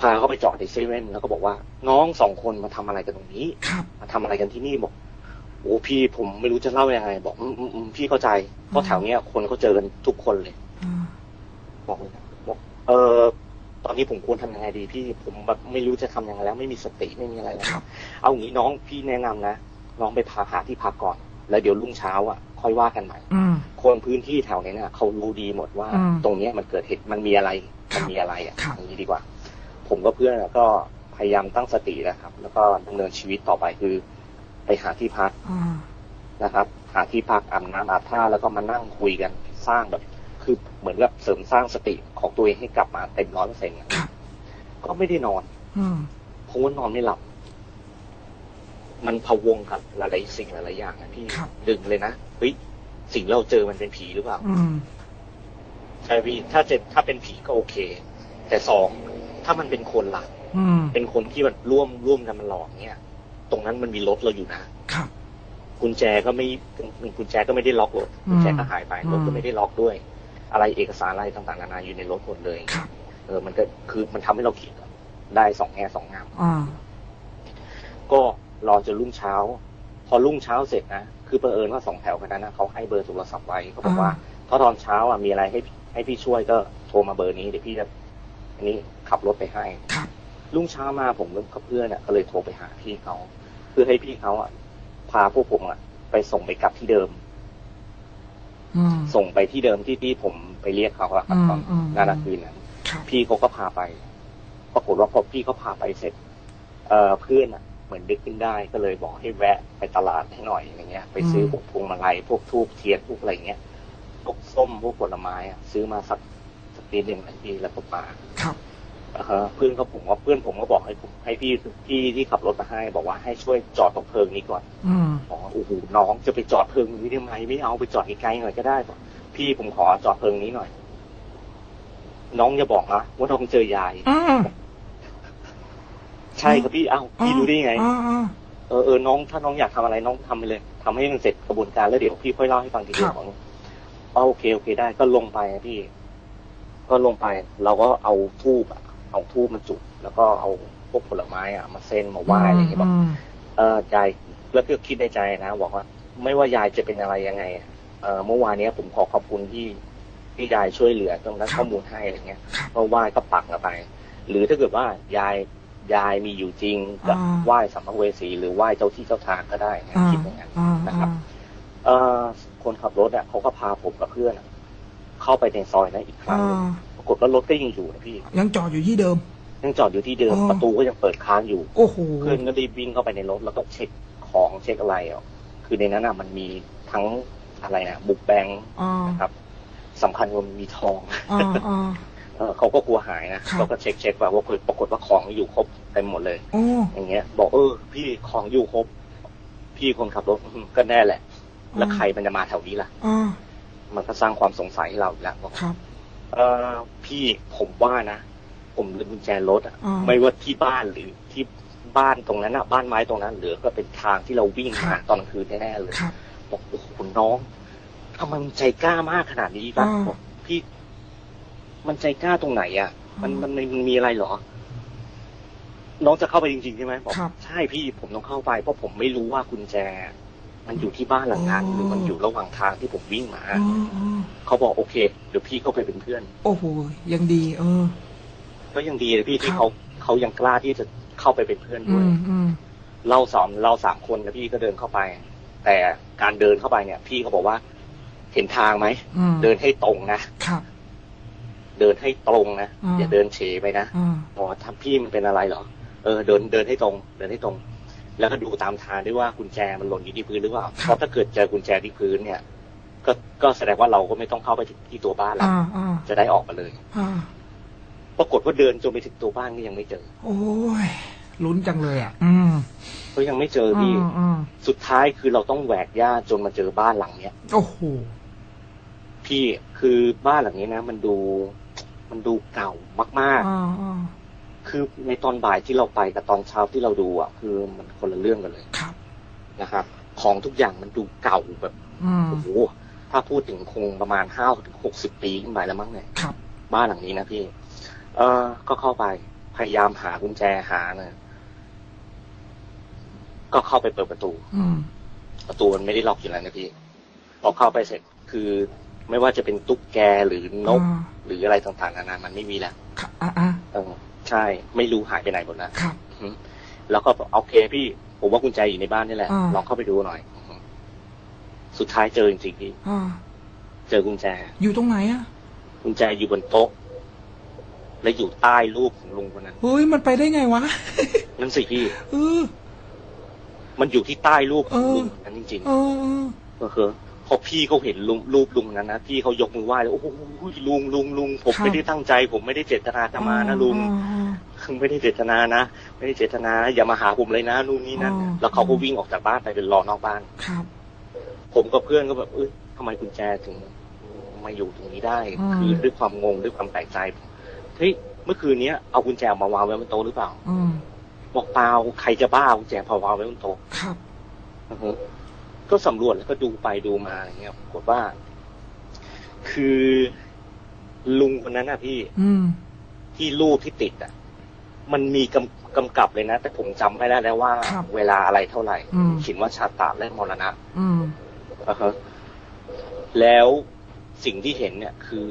พาเข้าไปจอดในเซเว่นแล้วก็บอกว่า น้องสองคนมาทำอะไรกันตรงนี้ครับมาทำอะไรกันที่นี่บอกโอ้พี่ผมไม่รู้จะเล่ายังไง บอกอืมอืมอืมพี่เข้าใจเพราะแถวเนี้ยคนเขาเจอกันทุกคนเลยอ่าบอกเลยนะบอกเออตอนนี้ผมควรทำยังไงดีพี่ผมแบบไม่รู้จะทำยังไงแล้ว ไม่มีสติไม่มีอะไรแล้วครับเอางี้น้องพี่แนะนำนะ น้องไปพาหาที่พักก่อน แล้วเดี๋ยวรุ่งเช้าอะค่อยว่ากันใหม่อืมคนพื้นที่แถวนี้เนี่ยเขารู้ดีหมดว่าอืมตรงเนี้ยมันเกิดเหตุมันมีอะไรครัมับนมีอะไรอะครับอย่างนี้ดีกว่า ผมกับเพื่อนอะก็พยายามตั้งสตินะครับ แล้วก็ดำเนินชีวิตต่อไปคือ ไปหาที่พักอ่านะครับ หาที่พักอาบน้ำอาบท่าแล้วก็มานั่งคุยกันสร้างแบบ คือเหมือนกับเสริมสร้างสติของตัวเองให้กลับมาเต็มร้อยเปอร์เซ็นต์ครับก็ไม่ได้นอนอืมเพราะว่านอนไม่หลับ มันพะวงกับหลายๆสิ่งหลายๆอย่างนะพี่ครับ ดึงเลยนะเฮ้ยสิ่งเราเจอมันเป็นผีหรือเปล่า อืม ใช่พี่ถ้าเจถ้าเป็นผีก็โอเค แต่สองถ้ามันเป็นคนล่ะ อืม เป็นคนที่มันร่วมร่วมกันมันหลอกเนี่ย ตรงนั้นมันมีรถเราอยู่นะครับ กุญแจก็ไม่กุญแจก็ไม่ได้ล็อกรถกุญแจก็หายไปอืม รถก็ไม่ได้ล็อกด้วย อะไรเอกสารอะไรต่างๆนานาอยู่ในรถหมดเลย ครับ เออมันก็คือมันทำให้เราคิดได้สองแง่สองงาม อ่า ก็ รอจนรุ่งเช้า พอรุ่งเช้าเสร็จนะคือเผอิญว่าสองแถวกันนั้นนะเขาให้เบอร์โทรศัพท์ไว้เขาบอกว่าถ้าตอนเช้าอะมีอะไรให้ให้พี่ช่วยก็โทรมาเบอร์นี้เดี๋ยวพี่จะอันนี้ขับรถไปให้ครับรุ่งเช้ามาผมกับเพื่อนอะก็เลยโทรไปหาพี่เขาเพื่อให้พี่เขาอะพาพวกผมอะ ไปส่งไปกลับที่เดิมอืมส่งไปที่เดิมที่ที่ผมไปเรียกเขาอะครับอืมตอนอืมหนาคืนนั้นครับพี่เขาก็พาไป ปรากฏว่าพอพี่เขาพาไปเสร็จ เอ่อเพื่อนอะ เหมือนนึกขึ้นได้ก็เลยบอกให้แวะไปตลาดให้หน่อยอะไรเงี้ย ไปซื้อพวกพวงมาลัยพวกทูบเทียนพวกอะไรเงี้ยพวกส้มพวกผลไม้อะซื้อมาสักสักนิดหนึ่งนะพี่แล้วก็มาครับอ่าฮะเพื่อนก็ผมว่าเพื่อนผมก็บอกให้ผมให้พี่พี่ที่ขับรถมาให้ บอกว่าให้ช่วยจอดตรงเพลิงนี้ก่อนอืมบอกว่าโอ้โหน้องจะไปจอดเพลิงนี้ทำไมไม่เอาไปจอดไกลๆหน่อยก็ได้บอกพี่ผมขอจอดเพลิงนี้หน่อย น้องอย่าบอกนะว่าน้องเจอยายอืม ใช่ครับพี่เอ้าพี่รู้ได้ไงอ่าอ่าเออเออน้องถ้าน้องอยากทำอะไรน้องทำไปเลยทำให้มันเสร็จกระบวนการแล้วเดี๋ยวพี่ค่อยเล่าให้ฟังทีเดียวของอ๋อโอเคโอเคได้ก็ลงไปอะพี่ ก็ลงไป เราก็เอาทูบอะเอาทูบมาจุด แล้วก็เอาพวกผลไม้อะมาเส้นมาไหว้อะไรอย่างเงี้ยบอกมเออยายแล้วก็คิดในใจนะบอกว่า ไม่ว่ายายจะเป็นอะไรยังไงอะเออเมื่อวานเนี้ยผมขอขอบคุณที่ที่ยายช่วยเหลือตรงนั้นข้อมูลให้อะไรเงี้ยครับก็ไหว้ก็ปักกันไป หรือถ้าเกิดว่ายาย ยายมีอยู่จริงก็อ่าไหว้สัมภเวสี หรือไหว้เจ้าที่เจ้าทางก็ได้นะอ่าคิดอย่างนั้นอ่านะครับอ่าเออคนขับรถอะเขาก็พาผมกับเพื่อนอะเข้าไปในซอยนั้นอีกครั้งหนึ่งอ่าปรากฏว่ารถก็ยังอยู่นะพี่ ยังจอดอยู่ที่เดิม ยังจอดอยู่ที่เดิมอ๋อประตูก็ยังเปิดค้างอยู่โอ้โหเพื่อนก็รีบวิ่งเข้าไปในรถแล้วก็เช็คของเช็คอะไรอะคคือในนั้นอะมันมีทั้งอะไรนะบุกแบงค์อ่านะครับสำคัญว่ามันมีทองอ่าอ่า เออเขาก็กลัวหายนะครับเขาก็เช็คเช็คว่าว่าปรากฏว่าของอยู่ครบเต็มหมดเลยโอ้อย่างเงี้ย บอกเออ พี่ของอยู่ครบ พี่คนขับรถอืมก็แน่แหละ แล้วใครมันจะมาแถวนี้ล่ะอ่ามันก็สร้างความสงสัยให้เราอีกแล้วบอกครับเออพี่ผมว่านะผมลืมกุญแจรถอะอ่าไม่ว่าที่บ้านหรือที่บ้านตรงนั้นอะ บ้านไม้ตรงนั้น หรือก็เป็นทางที่เราวิ่งครัมาบตอนกลางคืนแน่ๆเลยครับบอกโอ้โหน้องทำไมมันใจกล้ามากขนาดนี้บ้างอ่าบอกพี่ มันใจกล้าตรงไหนอะ มันมันมันมันมีอะไรเหรอ น้องจะเข้าไปจริงๆใช่ไหมบอกครับใช่พี่ผมต้องเข้าไป เพราะผมไม่รู้ว่ากุญแจ มันอยู่ที่บ้านหลังนั้นอ๋อหรือมันอยู่ระหว่างทางที่ผมวิ่งมาอ๋ออ๋อเขาบอกโอเคเดี๋ยวพี่เข้าไปเป็นเพื่อน โอ้โหยังดี เออ ก็ยังดีเลยพี่ที่ครับเขาเขายังกล้าที่จะเข้าไปเป็นเพื่อนอืด้วยมอืมเราสองเราสามคนนะพี่ก็เดินเข้าไป แต่การเดินเข้าไปเนี่ย พี่เขาบอกว่า เห็นทางไหมอืมเดินให้ตรงนะครับ เดินให้ตรงนะอ่าอย่าเดินเฉไปนะอ่าบอกว่าถ้าพี่มันเป็นอะไรเหรอเออเดินเดินให้ตรง เดินให้ตรง แล้วก็ดูตามทางด้วยว่ากุญแจมันหล่นอยู่ที่พื้นหรือเปล่าเพราะถ้าเกิดเจอกุญแจที่พื้นเนี่ยก็ก็แสดงว่าเราก็ไม่ต้องเข้าไปที่ตัวบ้านแล้วอ่าอ่าจะได้ออกมาเลยอ่าปรากฏว่าเดินจนไปถึงตัวบ้านก็ยังไม่เจอ โอ้ยลุ้นจังเลยอะ อืมก็ยังไม่เจอพี่อืมอืมสุดท้ายคือเราต้องแหวกหญ้าจนมาเจอบ้านหลังเนี้ยโอ้โหพี่คือบ้านหลังนี้นะ มันดู มันดูเก่ามากอ่าอ่าๆคือในตอนบ่ายที่เราไปกับตอนเช้าที่เราดูอะ คือมันคนละเรื่องกันเลยครับนะครับ ของทุกอย่างมันดูเก่าแบบอืมโอ้โหถ้าพูดถึงคงประมาณห้าถึงหกสิบปีขึ้นไปแล้วมั้งเนี่ยครับ บ้านหลังนี้นะพี่ เออก็เข้าไปพยายามหากุญแจหาเนี่ยก็เข้าไปเปิดประตู อืมประตูมันไม่ได้ล็อกอยู่แล้วนะพี่พอเข้าไปเสร็จคือ ไม่ว่าจะเป็นตุ๊กแกหรือนกอ่าหรืออะไรต่างๆนานามันไม่มีแล้วครับอ่าอ่าเออใช่ ไม่รู้หายไปไหนหมดแล้วครับอืมแล้วก็บอกโอเคพี่ ผมว่ากุญแจอยู่ในบ้านนี่แหละอ่าลองเข้าไปดูหน่อยอืมสุดท้ายเจอจริงๆพี่อ่าเจอกุญแจ อยู่ตรงไหนอะ กุญแจอยู่บนโต๊ะ และอยู่ใต้รูปของลุงคนนั้นเฮ้ยมันไปได้ไงวะนั่นสิพี่เออมันอยู่ที่ใต้รูปของเออลุงคนนั้นจริงเออเออๆก็คือ พอพี่เขาเห็นรูปลุงนั้นนะพี่เขายกมือไหว้เลยโอ้โหลุงลุงลุงผมไม่ได้ตั้งใจ ผมไม่ได้เจตนาจะมานะลุงอ่าอ่าไม่ได้เจตนานะไม่ได้เจตนาอย่ามาหาผมเลยนะนู่นนี่นั่นแล้วเขาก็วิ่งออกจากบ้านไปเป็นรอนอกบ้านครับ ผมกับเพื่อนก็แบบเอ้ยทำไมกุญแจถึงมาอยู่ตรงนี้ได้ คือด้วยความงงด้วยความแปลกใจเฮ้ยเมื่อคืนนี้ยเอากุญแจมาวางไว้บนโต๊ะหรือเปล่าอืบอกเปล่าใครจะบ้าเอากุญแจพาวางไว้บนโต๊ะครับ ก็สำรวจแล้วก็ดูไปดูมาอย่างเงี้ยปรากฏว่า คือลุงคนนั้นนะพี่ อืม ที่รูปที่ติดอะ มันมีกำกำกับเลยนะ แต่ผมจำไม่ได้แล้วว่า ครับเวลาอะไรเท่าไหร่อืม เขียนว่าชาตาและมรณะอืม อ่าฮะแล้วสิ่งที่เห็นเนี่ย คือ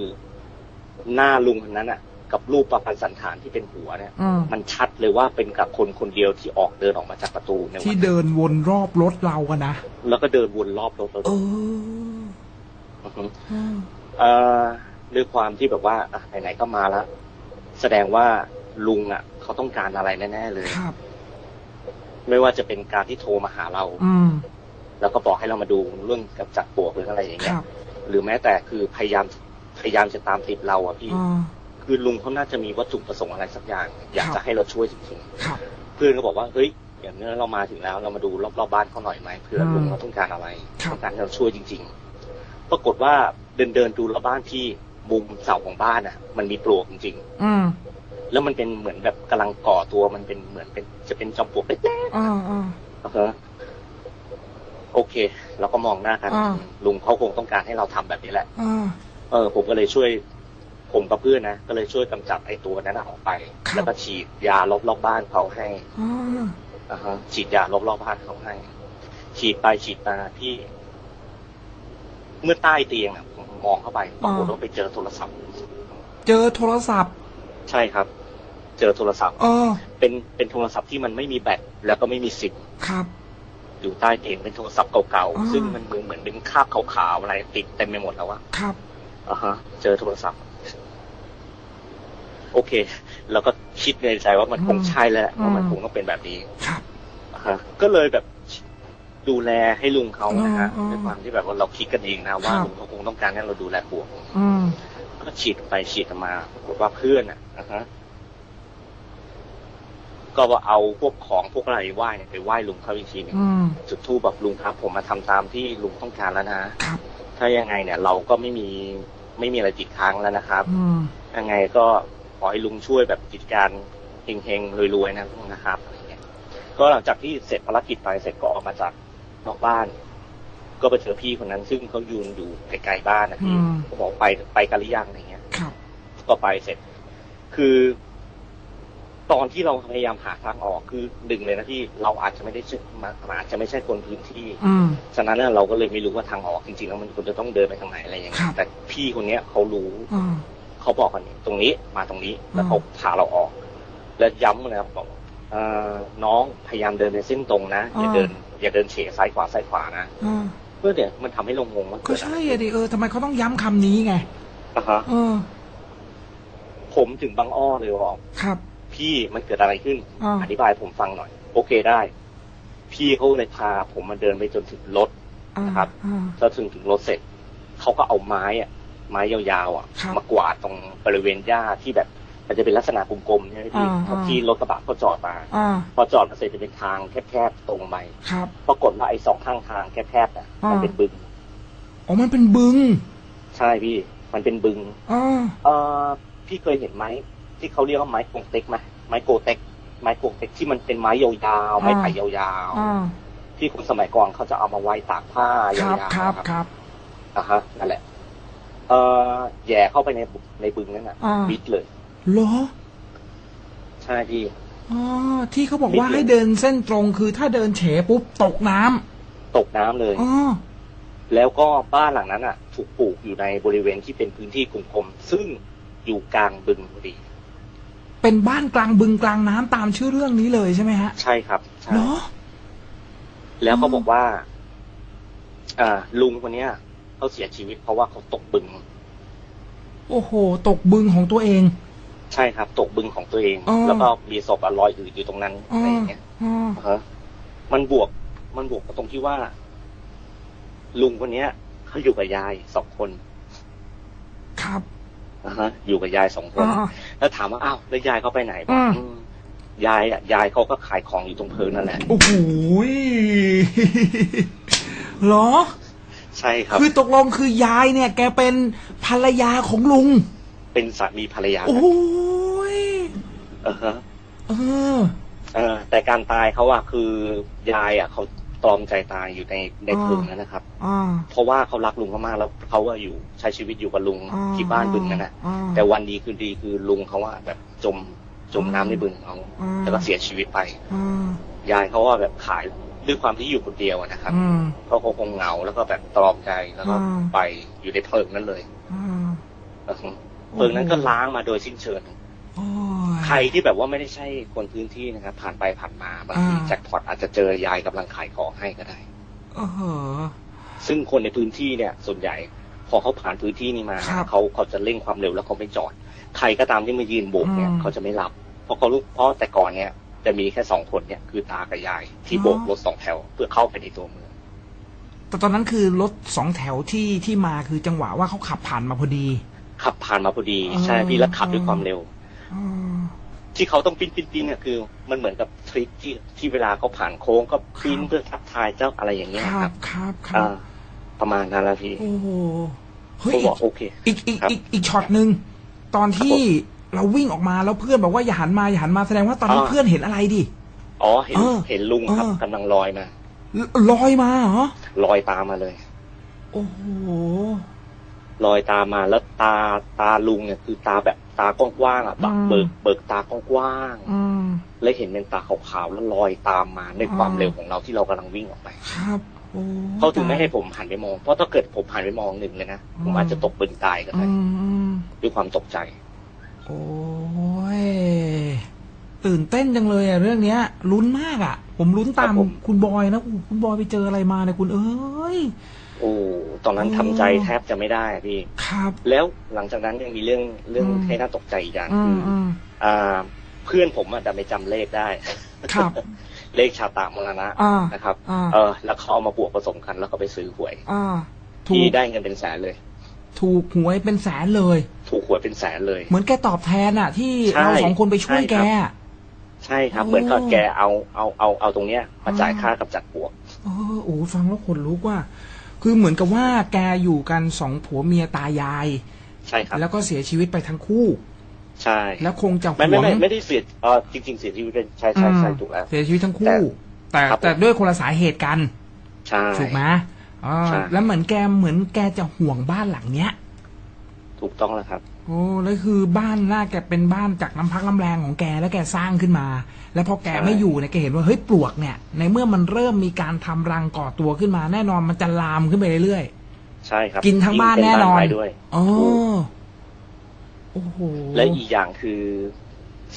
หน้าลุงคนนั้นอะ กับรูปประพันธ์สันฐานที่เป็นหัวเนี่ย อืม มันชัดเลยว่าเป็นกับคนคนเดียวที่ออกเดินออกมาจากประตูในวัที่นเดินวนรอบรถเราอะนะแล้วก็เดินวนรอบรถเราเอออือฮึ อืมเอ่อด้วยความที่แบบว่าอะไหนๆก็มาแล้วแสดงว่าลุงอะ เขาต้องการอะไรแน่ๆเลย ครับ ไม่ว่าจะเป็นการที่โทรมาหาเรา อืมแล้วก็บอกให้เรามาดูเรื่องกับจักรปลวกหรืออะไรอย่างคเงี้ยรับหรือแม้แต่คือพยายามพยายามจะตามติดเราอะพี่ อ่า คือลุงเขาน่าจะมีวัตถุประสงค์อะไรสักอย่าง อยากครับจะให้เราช่วยจริงครับๆเพื่อนก็บอกว่าเฮ้ยอย่างนี้เรามาถึงแล้วเรามาดูรอบๆบ้านเขาหน่อยไหมเผื่ออมลุงเขาต้องการอะไรครับต้องการให้เราช่วยจริง ๆ ปรากฏว่าเดินเดินๆดูรอบบ้านที่มุมเสาของบ้านอะ มันมีปลวกจริงอืมๆแล้วมันเป็นเหมือนแบบกำลังก่อตัวมันเป็นเหมือนเป็นจะเป็นจอมปลวกเล็กอ่าอ่าๆนะฮะโอเคเราก็มองหน้ากันอ่าลุงเขาคงต้องการให้เราทำแบบนี้แหละอ่าเออผมก็เลยช่วย ผมกับเพื่อนนะก็เลยช่วยกำจัดไอ้ตัวนั้นนะออกไปครับแล้วก็ฉีดยารอบรอบๆบ้านเขาให้อ่าอ่าฮะฉีดยารอบรอบๆบ้านเขาให้ ฉีดไปฉีดมาที่ เมื่อใต้เตียงอะผมมองเข้าไปปรากฏว่าไปเจอโทรศัพท์ เจอโทรศัพท์ ใช่ครับ เจอโทรศัพท์เออเป็นเป็นโทรศัพท์ที่มันไม่มีแบตแล้วก็ไม่มีซิมครับ อยู่ใต้เตียงเป็นโทรศัพท์เก่าอ่าๆซึ่งมันเหมือนเหมือนเป็นคราบขาวๆอะไรติดเต็มไปหมดแล้วอะครับอ่าฮะ เจอโทรศัพท์ โอเคแล้วก็คิดในใจว่ามันคงใช่แล้วแหละว่ามันคงต้องเป็นแบบนี้ครับอ่าฮะก็เลยแบบดูแลให้ลุงเขานะฮะอ๋ออ๋อด้วยความที่แบบว่าเราคิดกันเองนะว่าครับลุงเขาคงต้องการให้เราดูแลปวกอืมก็ฉีดไปฉีดมาปรากฏว่าเพื่อนอะนะฮะก็ว่าเอาพวกของพวกอะไรไหว้เนี่ยไปไหว้ลุงเขาอีกทีหนึงอืมจุดทูบแบบลุงครับ ผมมาทำตามที่ลุงต้องการแล้วนะครับถ้ายังไงเนี่ย เราก็ไม่มีไม่มีอะไรติดค้างแล้วนะครับอืมยังไงก็ ขอให้ลุงช่วยแบบกิจการเฮงๆรวยๆนะนะครับอะไรเงี้ยก็หลังจากที่เสร็จภารกิจไปเสร็จก็ออกมาจากนอกบ้าน ก็ไปเจอพี่คนนั้น ซึ่งเขายืนอยู่ไกลๆบ้านนะพี่อืมก็บอกไปไปกันหรือยังอะไรเงี้ยครับก็ไปเสร็จ คือ ตอนที่เราพยายามหาทางออกคือดึงเลยนะที่เราอาจจะไม่ได้ใช่มาอาจจะไม่ใช่คนพื้นที่อืมฉะนั้นเนี่ยเราก็เลยไม่รู้ว่าทางออกจริงๆแล้วมันควรจะต้องเดินไปทางไหนอะไรอย่างครัเงี้บยแต่พี่คนเนี้ยเขารู้อืม เขาบอกกันตรงนี้มาตรงนี้แล้วอืมเขาพาเราออก แล้วย้ำนะครับบอกเอ่อน้องพยายามเดินในเส้นตรงนะอย่าเดิน อย่าเดินเฉซ้ายขวาซ้ายขวานะอ่าเพื่อเนี่ยมันทำให้เรางงว่าก็เกิดอะใช่ไรอะดิเออทำไมเขาต้องย้ำคำนี้ไงนะฮะเออผมถึงบางอ้อเลยบอกครับ พี่มันเกิดอะไรขึ้นอ่าอธิบายผมฟังหน่อย โอเคได้ พี่เขาเลยพาผมมาเดินไปจนถึงรถอ่าครับอ่าแล้วถึงถึงรถเสร็จเขาก็เอาไม้อะ ไม้ยาวๆอะครับมากวาดตรงบริเวณหญ้าที่แบบ มันจะเป็นลักษณะกลมๆใช่ไหมพี่อ่าพออ่าที่รถกระบะก็จอดมาอ่าพอจอดมาเสร็จจะเป็นทางแคบๆตรงไปครับปรากฏว่าไอ้สองข้างทางแคบๆน่ะอ่ามัมันเป็นบึงอ๋อมันเป็นบึง ใช่พี่ มันเป็นบึงอ่าเออพี่เคยเห็นไหมที่เขาเรียกว่าไม้โกงเต็กไหมไม้โกเต็กไม้โกงเต็กที่มันเป็นไม้ยาวๆไม้ไผ่ยาวอ่าๆที่คนสมัยก่อนเขาจะเอามาไว้ตากผ้าคยารัวบๆครับครับครับอะฮะนั่นแหละ เออแย่เข้าไปในบุในบึงนั่นน่ะอ่าบิดเลย เหรอใช่พี่ อ๋อที่เขาบอกว่านิดเดียว ให้เดินเส้นตรงคือถ้าเดินเฉปุ๊บตกน้ตกน้ำเลยำอ๋อแล้วก็บ้านหลังนั้นอะ ถูกปลูกอยู่ในบริเวณที่เป็นพื้นที่กลุ่มคมซึ่งอยู่กลางบึงพอดี เป็นบ้านกลางบึงกลางน้ำตามชื่อเรื่องนี้เลยใช่ไหมฮะใช่ครับใช่ เหรอ แล้วก็อ๋อบอกว่า อ่า ลุงคนเนี้ย เขาเสียชีวิตเพราะว่าเขาตกบึง โอ้โห ตกบึงของตัวเอง ใช่ครับ ตกบึงของตัวเองอ๋อแล้วก็มีศพอะลอยอืดอยู่ตรงนั้นอ๋ออะไรอย่างเงี้ยอ๋อฮะมันบวกมันบวกกับตรงที่ว่า ลุงคนเนี้ยเขาอยู่กับยายสองคน ครับนะฮะ อยู่กับยายสองคนอ่าแล้วถามว่าอ้าวแล้วยายเขาไปไหนบออืกมอืมยายอะยายเขาก็ขายของอยู่ตรงเพลิงนั่นแหละ โอ้โหยเหรอ ใช่ครับ คือตกลงคือยายเนี่ย แกเป็นภรรยาของลุง เป็นสามีภรรยาโอ้ยเออฮะเออเออแต่การตายเขาอะคือยายอะเขาตรอมใจตายอยู่ในในอ่าบึงนั้นนะครับอ่าเพราะว่าเขารักลุงมากๆแล้วเขาว่าอยู่ใช้ชีวิตอยู่กับลุงอ่าที่บ้านบึงนั่นนะอ่าแต่วันดีคืนดีคือลุงเขาว่าแบบจมจมน้ำในบึงเอาอ่าแล้วก็เสียชีวิตไปอ่ายายเขาว่าแบบขาย ด้วยความที่อยู่คนเดียวอะนะครับอืมเขาคงเหงาแล้วก็แบบตรอมใจแล้วก็อ่าไปอยู่ในเพลิงนั้นเลยอ่าเออเพลิงนั้นก็ล้างมาโดยสิ้นเชิงโอ้ยใครที่แบบว่าไม่ได้ใช่คนพื้นที่นะครับ ผ่านไปผ่านมาบางทีอ่าแจ็คพอตอาจจะเจอยายกำลังขายของให้ก็ได้เออซึ่งคนในพื้นที่เนี่ย ส่วนใหญ่ พอเขาผ่านพื้นที่นี้มาครับเขาเขาจะเร่งความเร็วแล้วเขาไม่จอด ใครก็ตามที่มายืนโบกเนี่ยอืมเขาจะไม่รับเพราะเขารู้เพราะแต่ก่อนเนี่ย จะมีแค่สองคนเนี่ยคือตากับยายที่อ๋อโบกรถสองแถวเพื่อเข้าไปในตัวเมืองแต่ตอนนั้นคือรถสองแถวที่ที่มาคือจังหวะว่าเขาขับผ่านมาพอดี ขับผ่านมาพอดีอ๋อใช่พี่แล้วขับด้วยความเร็วอ๋อที่เขาต้องปิ้นปิ้นปิ้นเนี่ยคือ มันเหมือนกับทริคที่ที่เวลาเขาผ่านโค้งก็ปิ้นเพื่อทักทายเจ้าอะไรอย่างเงี้ยคครัรับบครับครัอ่าบประมาณนั้นละพี่โอ้โหเฮ้ยเขาอีบอกกโอเคอีกอีกครับอีกอีกช็อตหนึ่งตอนที่ เราวิ่งออกมาแล้วเพื่อนบอกว่าอย่าหันมาอย่าหันมาแสดงว่าตอนนั้นอ่าเพื่อนเห็นอะไรดิอ๋อเห็นเออเห็นลุงครับเออกำลังลอยมาลลอยมาเหรอลอยตามมาเลย โอ้โหลอยตามมาแล้วตาตาลุงเนี่ยคือตาแบบตากว้างๆอะแบบเบิกเบิกตากว้างอืมๆแล้วเห็นเป็นตาขาวๆแล้วลอยตามมาในความอ่าเร็วของเราที่เรากำลังวิ่งออกไป ครับโอ้เขาถึงไม่ให้ผมหันไปมอง เพราะถ้าเกิดผมหันไปมองหนึ่งเลยนะผมอาจจะตกบึงตายก็อืได้มอืมด้วยความตกใจ โอ้ยตื่นเต้นจังเลยอะเรื่องเนี้ยลุ้นมากอะผมลุ้นตามครับผม คุณบอยนะอู้คุณบอยไปเจออะไรมาเนี่ยคุณเอ้ย โอ้ตอนนั้นโอ้ทำใจแทบจะไม่ได้อะพี่ ครับ แล้วหลังจากนั้นยังมีเรื่องเรื่องอืม ให้น่าตกใจอีกอย่างอืคืมออืมอ่า เพื่อนผมอะแต่ไม่จำเลขได้ ครับ เลขชาตามรณะอ่านะครับ อ่าเออ แล้วเขาเอามาบวกผสมกันแล้วก็ไปซื้อหวย อ่าถูที่กได้เงินเป็นแสนเลย ถูกหวยเป็นแสนเลย ถูกหวยเป็นแสนเลย เหมือนแกตอบแทนอะที่ใช่เราสองคนไปช่วยใช่แกครับอะใช่ครับโอ้เหมือนกับแกเอาเอาเอาเอาตรงเนี้ยมาจ่ายอ่าค่ากับจัดปลวกเออโอ้ฟังแล้วขนลุกว่า คือเหมือนกับว่าแกอยู่กันสองผัวเมียตายาย ใช่ครับ แล้วก็เสียชีวิตไปทั้งคู่ ใช่ แล้วคงจะหไม่วไม่งไม่ไม่ได้เสียเออจริง ๆ เสียชีวิตเป็นใช่ใช่ใช่อืมถูกแล้วเสียชีวิตทั้งคู่ แต่ครับผมแต่ด้วยคนละสาเหตุกัน ใช่ถูกไหมอ่าใช่แล้วเหมือนแกเหมือนแกจะห่วงบ้านหลังเนี้ย ถูกต้องแล้วครับ โอ้แล้วคือบ้านน่าแกเป็นบ้านจากน้ำพักน้ำแรงของแกแล้วแกสร้างขึ้นมา แล้วพอแกใช่ไม่อยู่เนี่ยแกเห็นว่าเฮ้ยปลวกเนี่ย ในเมื่อมันเริ่มมีการทำรังก่อตัวขึ้นมา แน่นอนมันจะลามขึ้นไปเรื่อยใช่ครับๆกินทั้งบ้านยิ่แน่เป็นอนไม้ด้วยอ๋อถูกโอ้โหและอีกอย่างคือ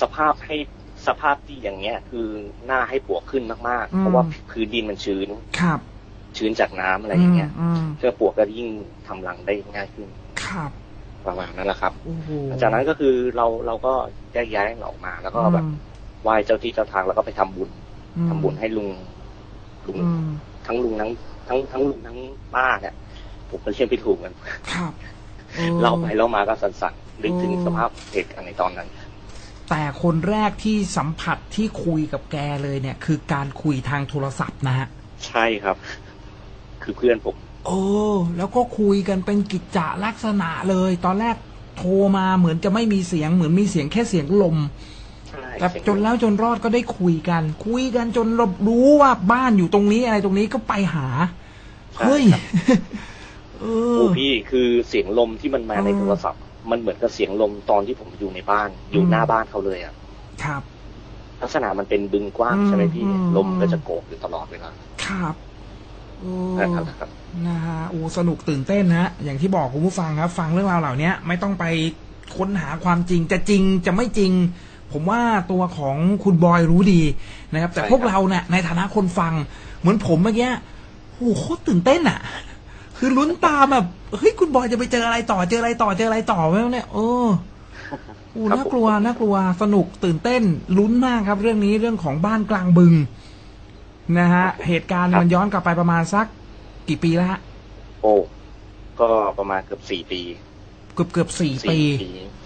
สภาพให้สภาพที่อย่างเงี้ย คือหน้าให้ปลวกขึ้นมากๆ เพราะว่าพื้นดินมันชื้นครับ ชื้นจากน้ำอะไรอย่างเงี้ยอืมเพื่อปลวกก็ยิ่งทำรังได้ง่ายขึ้นครับ ประมาณนั้นแหละครับโอ้โหหลังจากนั้นก็คือเราเราก็แยกย้ายกันออกมา แล้วก็แบบไหว้เจ้าที่เจ้าทางแล้วก็ไปทำบุญอืมทำบุญให้ลุงลุงอืมทั้งลุงทั้งทั้งทั้งลุงทั้งป้าเนี่ยผมก็เรียกไปถูกกันครับออเล่าไปเล่ามาก็สั่นๆนึกถึงโอ้สภาพเหตุการณ์ในตอนนั้น แต่คนแรกที่สัมผัสที่คุยกับแกเลยเนี่ย คือการคุยทางโทรศัพท์นะฮะใช่ครับ คือเพื่อนผม โอ้แล้วก็คุยกันเป็นกิจจะลักษณะเลย ตอนแรกโทรมาเหมือนจะไม่มีเสียง เหมือนมีเสียงแค่เสียงลมใช่แต่จนแล้วจนรอดก็ได้คุยกัน คุยกันจนเรารู้ว่าบ้านอยู่ตรงนี้อะไรตรงนี้ก็ไปหาใช่เฮ้ยครับเอโอ้อพี่คือเสียงลมที่มันมาในเออโทรศัพท์ มันเหมือนกับเสียงลมตอนที่ผมอยู่ในบ้าน อยู่อืมหน้าบ้านเขาเลยอะครับ ลักษณะมันเป็นบึงกว้างอืมใช่ไหมพี่อืมลมก็จะโกกอยู่ตลอดเวลาครับโอ้ นะครับนะครับนะฮะโอ้สนุกตื่นเต้นนะอย่างที่บอกคุณผู้ฟังครับ ฟังเรื่องราวเหล่านี้ไม่ต้องไปค้นหาความจริงจะจริงจะไม่จริง ผมว่าตัวของคุณบอยรู้ดีนะครับ แต่ใช่พวกครับเราเนี่ยในฐานะคนฟัง เหมือนผมเมื่อกี้โอ้โหโคตรตื่นเต้นอะ คือลุ้นตามแบบเฮ้ยคุณบอยจะไปเจออะไรต่อเจออะไรต่อเจออะไรต่อไหมวะเนี่ยเออโอ้น่ากลัวน่ากลัวสนุกตื่นเต้นลุ้นมากครับ เรื่องนี้เรื่องของบ้านกลางบึง นะฮะ เหตุการณ์มันย้อนกลับไปประมาณสักกี่ปีแล้วฮะ โอ้ก็ประมาณเกือบสี่ปี เกือบเกือบสี่ปี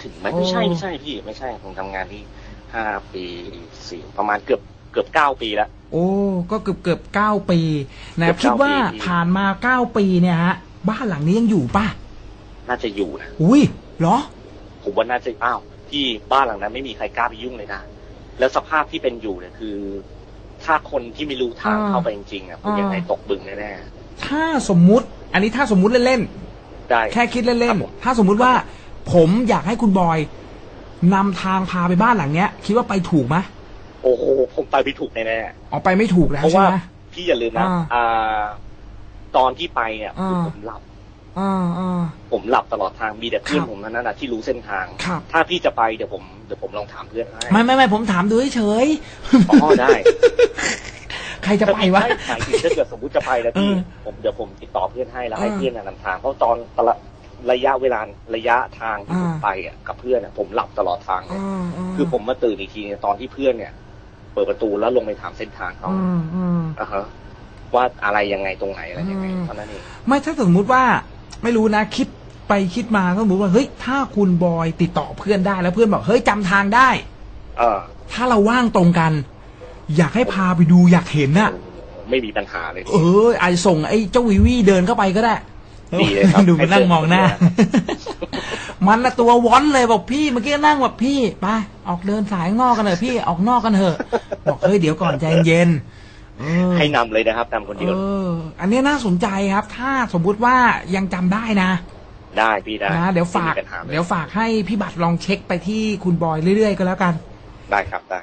ถึงไหมโอ้ไม่ใช่ไม่ใช่พี่ไม่ใช่ผมทำงานที่ห้าปีสี่ประมาณเกือบเกือบเก้าปีแล้วโอ้ก็เกือบเกือบเก้าปีนะเกือบคิดว่าเก้าปีผ่านมาเก้าปีเนี่ยฮะ บ้านหลังนี้ยังอยู่ป่ะ น่าจะอยู่นะอุ้ยเหรอ ผมว่าน่าจะอ้าวที่บ้านหลังนั้นไม่มีใครกล้าไปยุ่งเลยนะแล้วสภาพที่เป็นอยู่เนี่ยคือ ถ้าคนที่ไม่รู้ทางอ่าเข้าไปจริงๆอะผมอ่ายัยังไงตกบึงแน่ถ้าสมมุติ อันนี้ถ้าสมมุติเล่นๆได้ๆแค่คิดเล่ครันบผมๆถ้าสมมุติว่า ผมอยากให้คุณบอยนำทางพาไปบ้านหลังเนี้ย คิดว่าไปถูกไหมโอ้โหผมไปไม่ถูกแน่ออกไปไม่ถูกๆแล้วเพราะใช่ว่าไหมพี่อย่าลืมนะอ่าอ่าตอนที่ไปเนี่ยคืออ่าผมหลับอ่าอ่า ผมหลับตลอดทางมีแต่เพื่อนครับผมนั้นนะที่รู้เส้นทางครับถ้าพี่จะไปเดี๋ยวผมเดี๋ยวผมลองถามเพื่อนให้ไม่ไม่ไม่ผมถามดูเฉยๆอ๋อได้ ใครจะไปวะหมายถึงถ้าเกิดสมมติจะไปแล้วพี่เออผมเดี๋ยวผมติดต่อเพื่อนให้แล้วให้เออเพื่อนนำทางเพราะตอนตละระยะเวลาระยะทางที่ผมอ่าไปอะกับเพื่อนอะผมหลับตลอดทางเลยอ่าาคือผมมาตื่นอีกทีเนี่ยตอนที่เพื่อนเนี่ย เปิดประตูแล้วลงไปถามเส้นทางเขาอืมอืมอ่าฮะว่าอะไรยังไงตรงไหนอะไรยังไงอืมเท่านั้นเองไม่ถ้าสมมุติว่า ไม่รู้นะ คิดไปคิดมาก็สมมติว่าเฮ้ยถ้าคุณบอยติดต่อเพื่อนได้แล้วเพื่อนบอกเฮ้ยจำทางได้ เออ ถ้าเราว่างตรงกัน อยากให้พาไปดูอยากเห็นน่ะ ไม่มีปัญหาเลย เออไอส่งไอ้เจ้าวิวีเดินเข้าไปก็ได้ดีเลยครับดูมันนั่งมองหน้าให้เพื่อนมันนะตัววอนเลยบอกพี่เมื่อกี้นั่งแบบพี่ไปออกเดินสายข้างนอกกันเถอะพี่ออกนอกกันเถอะ บอกเฮ้ยเดี๋ยวก่อนใจเย็นเออ ให้นำเลยนะครับนำคนเดียวเออ อันนี้น่าสนใจครับ ถ้าสมมุติว่ายังจำได้นะ ได้พี่ได้นะเดี๋ยวฝากไม่มีปัญหาลเดี๋ยวฝากให้พี่บัตรลองเช็คไปที่คุณบอยเรื่อยๆ ก็แล้วกัน ได้ครับได้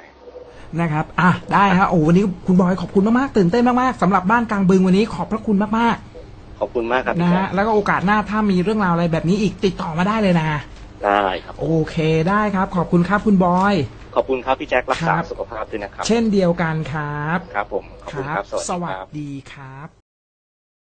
นะครับ อะ ได้ครับโอ้ วันนี้คุณบอยขอบคุณมากๆ ตื่นเต้นมากๆสำหรับบ้านกลางบึงวันนี้ขอบพระคุณมากขอบคุณมากครับๆพี่นะแจ๊ฮะคแล้วก็โอกาสหน้าถ้ามีเรื่องราวอะไรแบบนี้อีกติดต่อมาได้เลยนะ ได้ครับ โอเค ได้ครับ ขอบคุณครับคุณบอย ขอบคุณครับพี่แจ็ครักษาครับสุขภาพด้วยนะครับ เช่นเดียวกันครับ ครับผม ขอบคุณครับ สวัสสดีวัคสรับดีครับ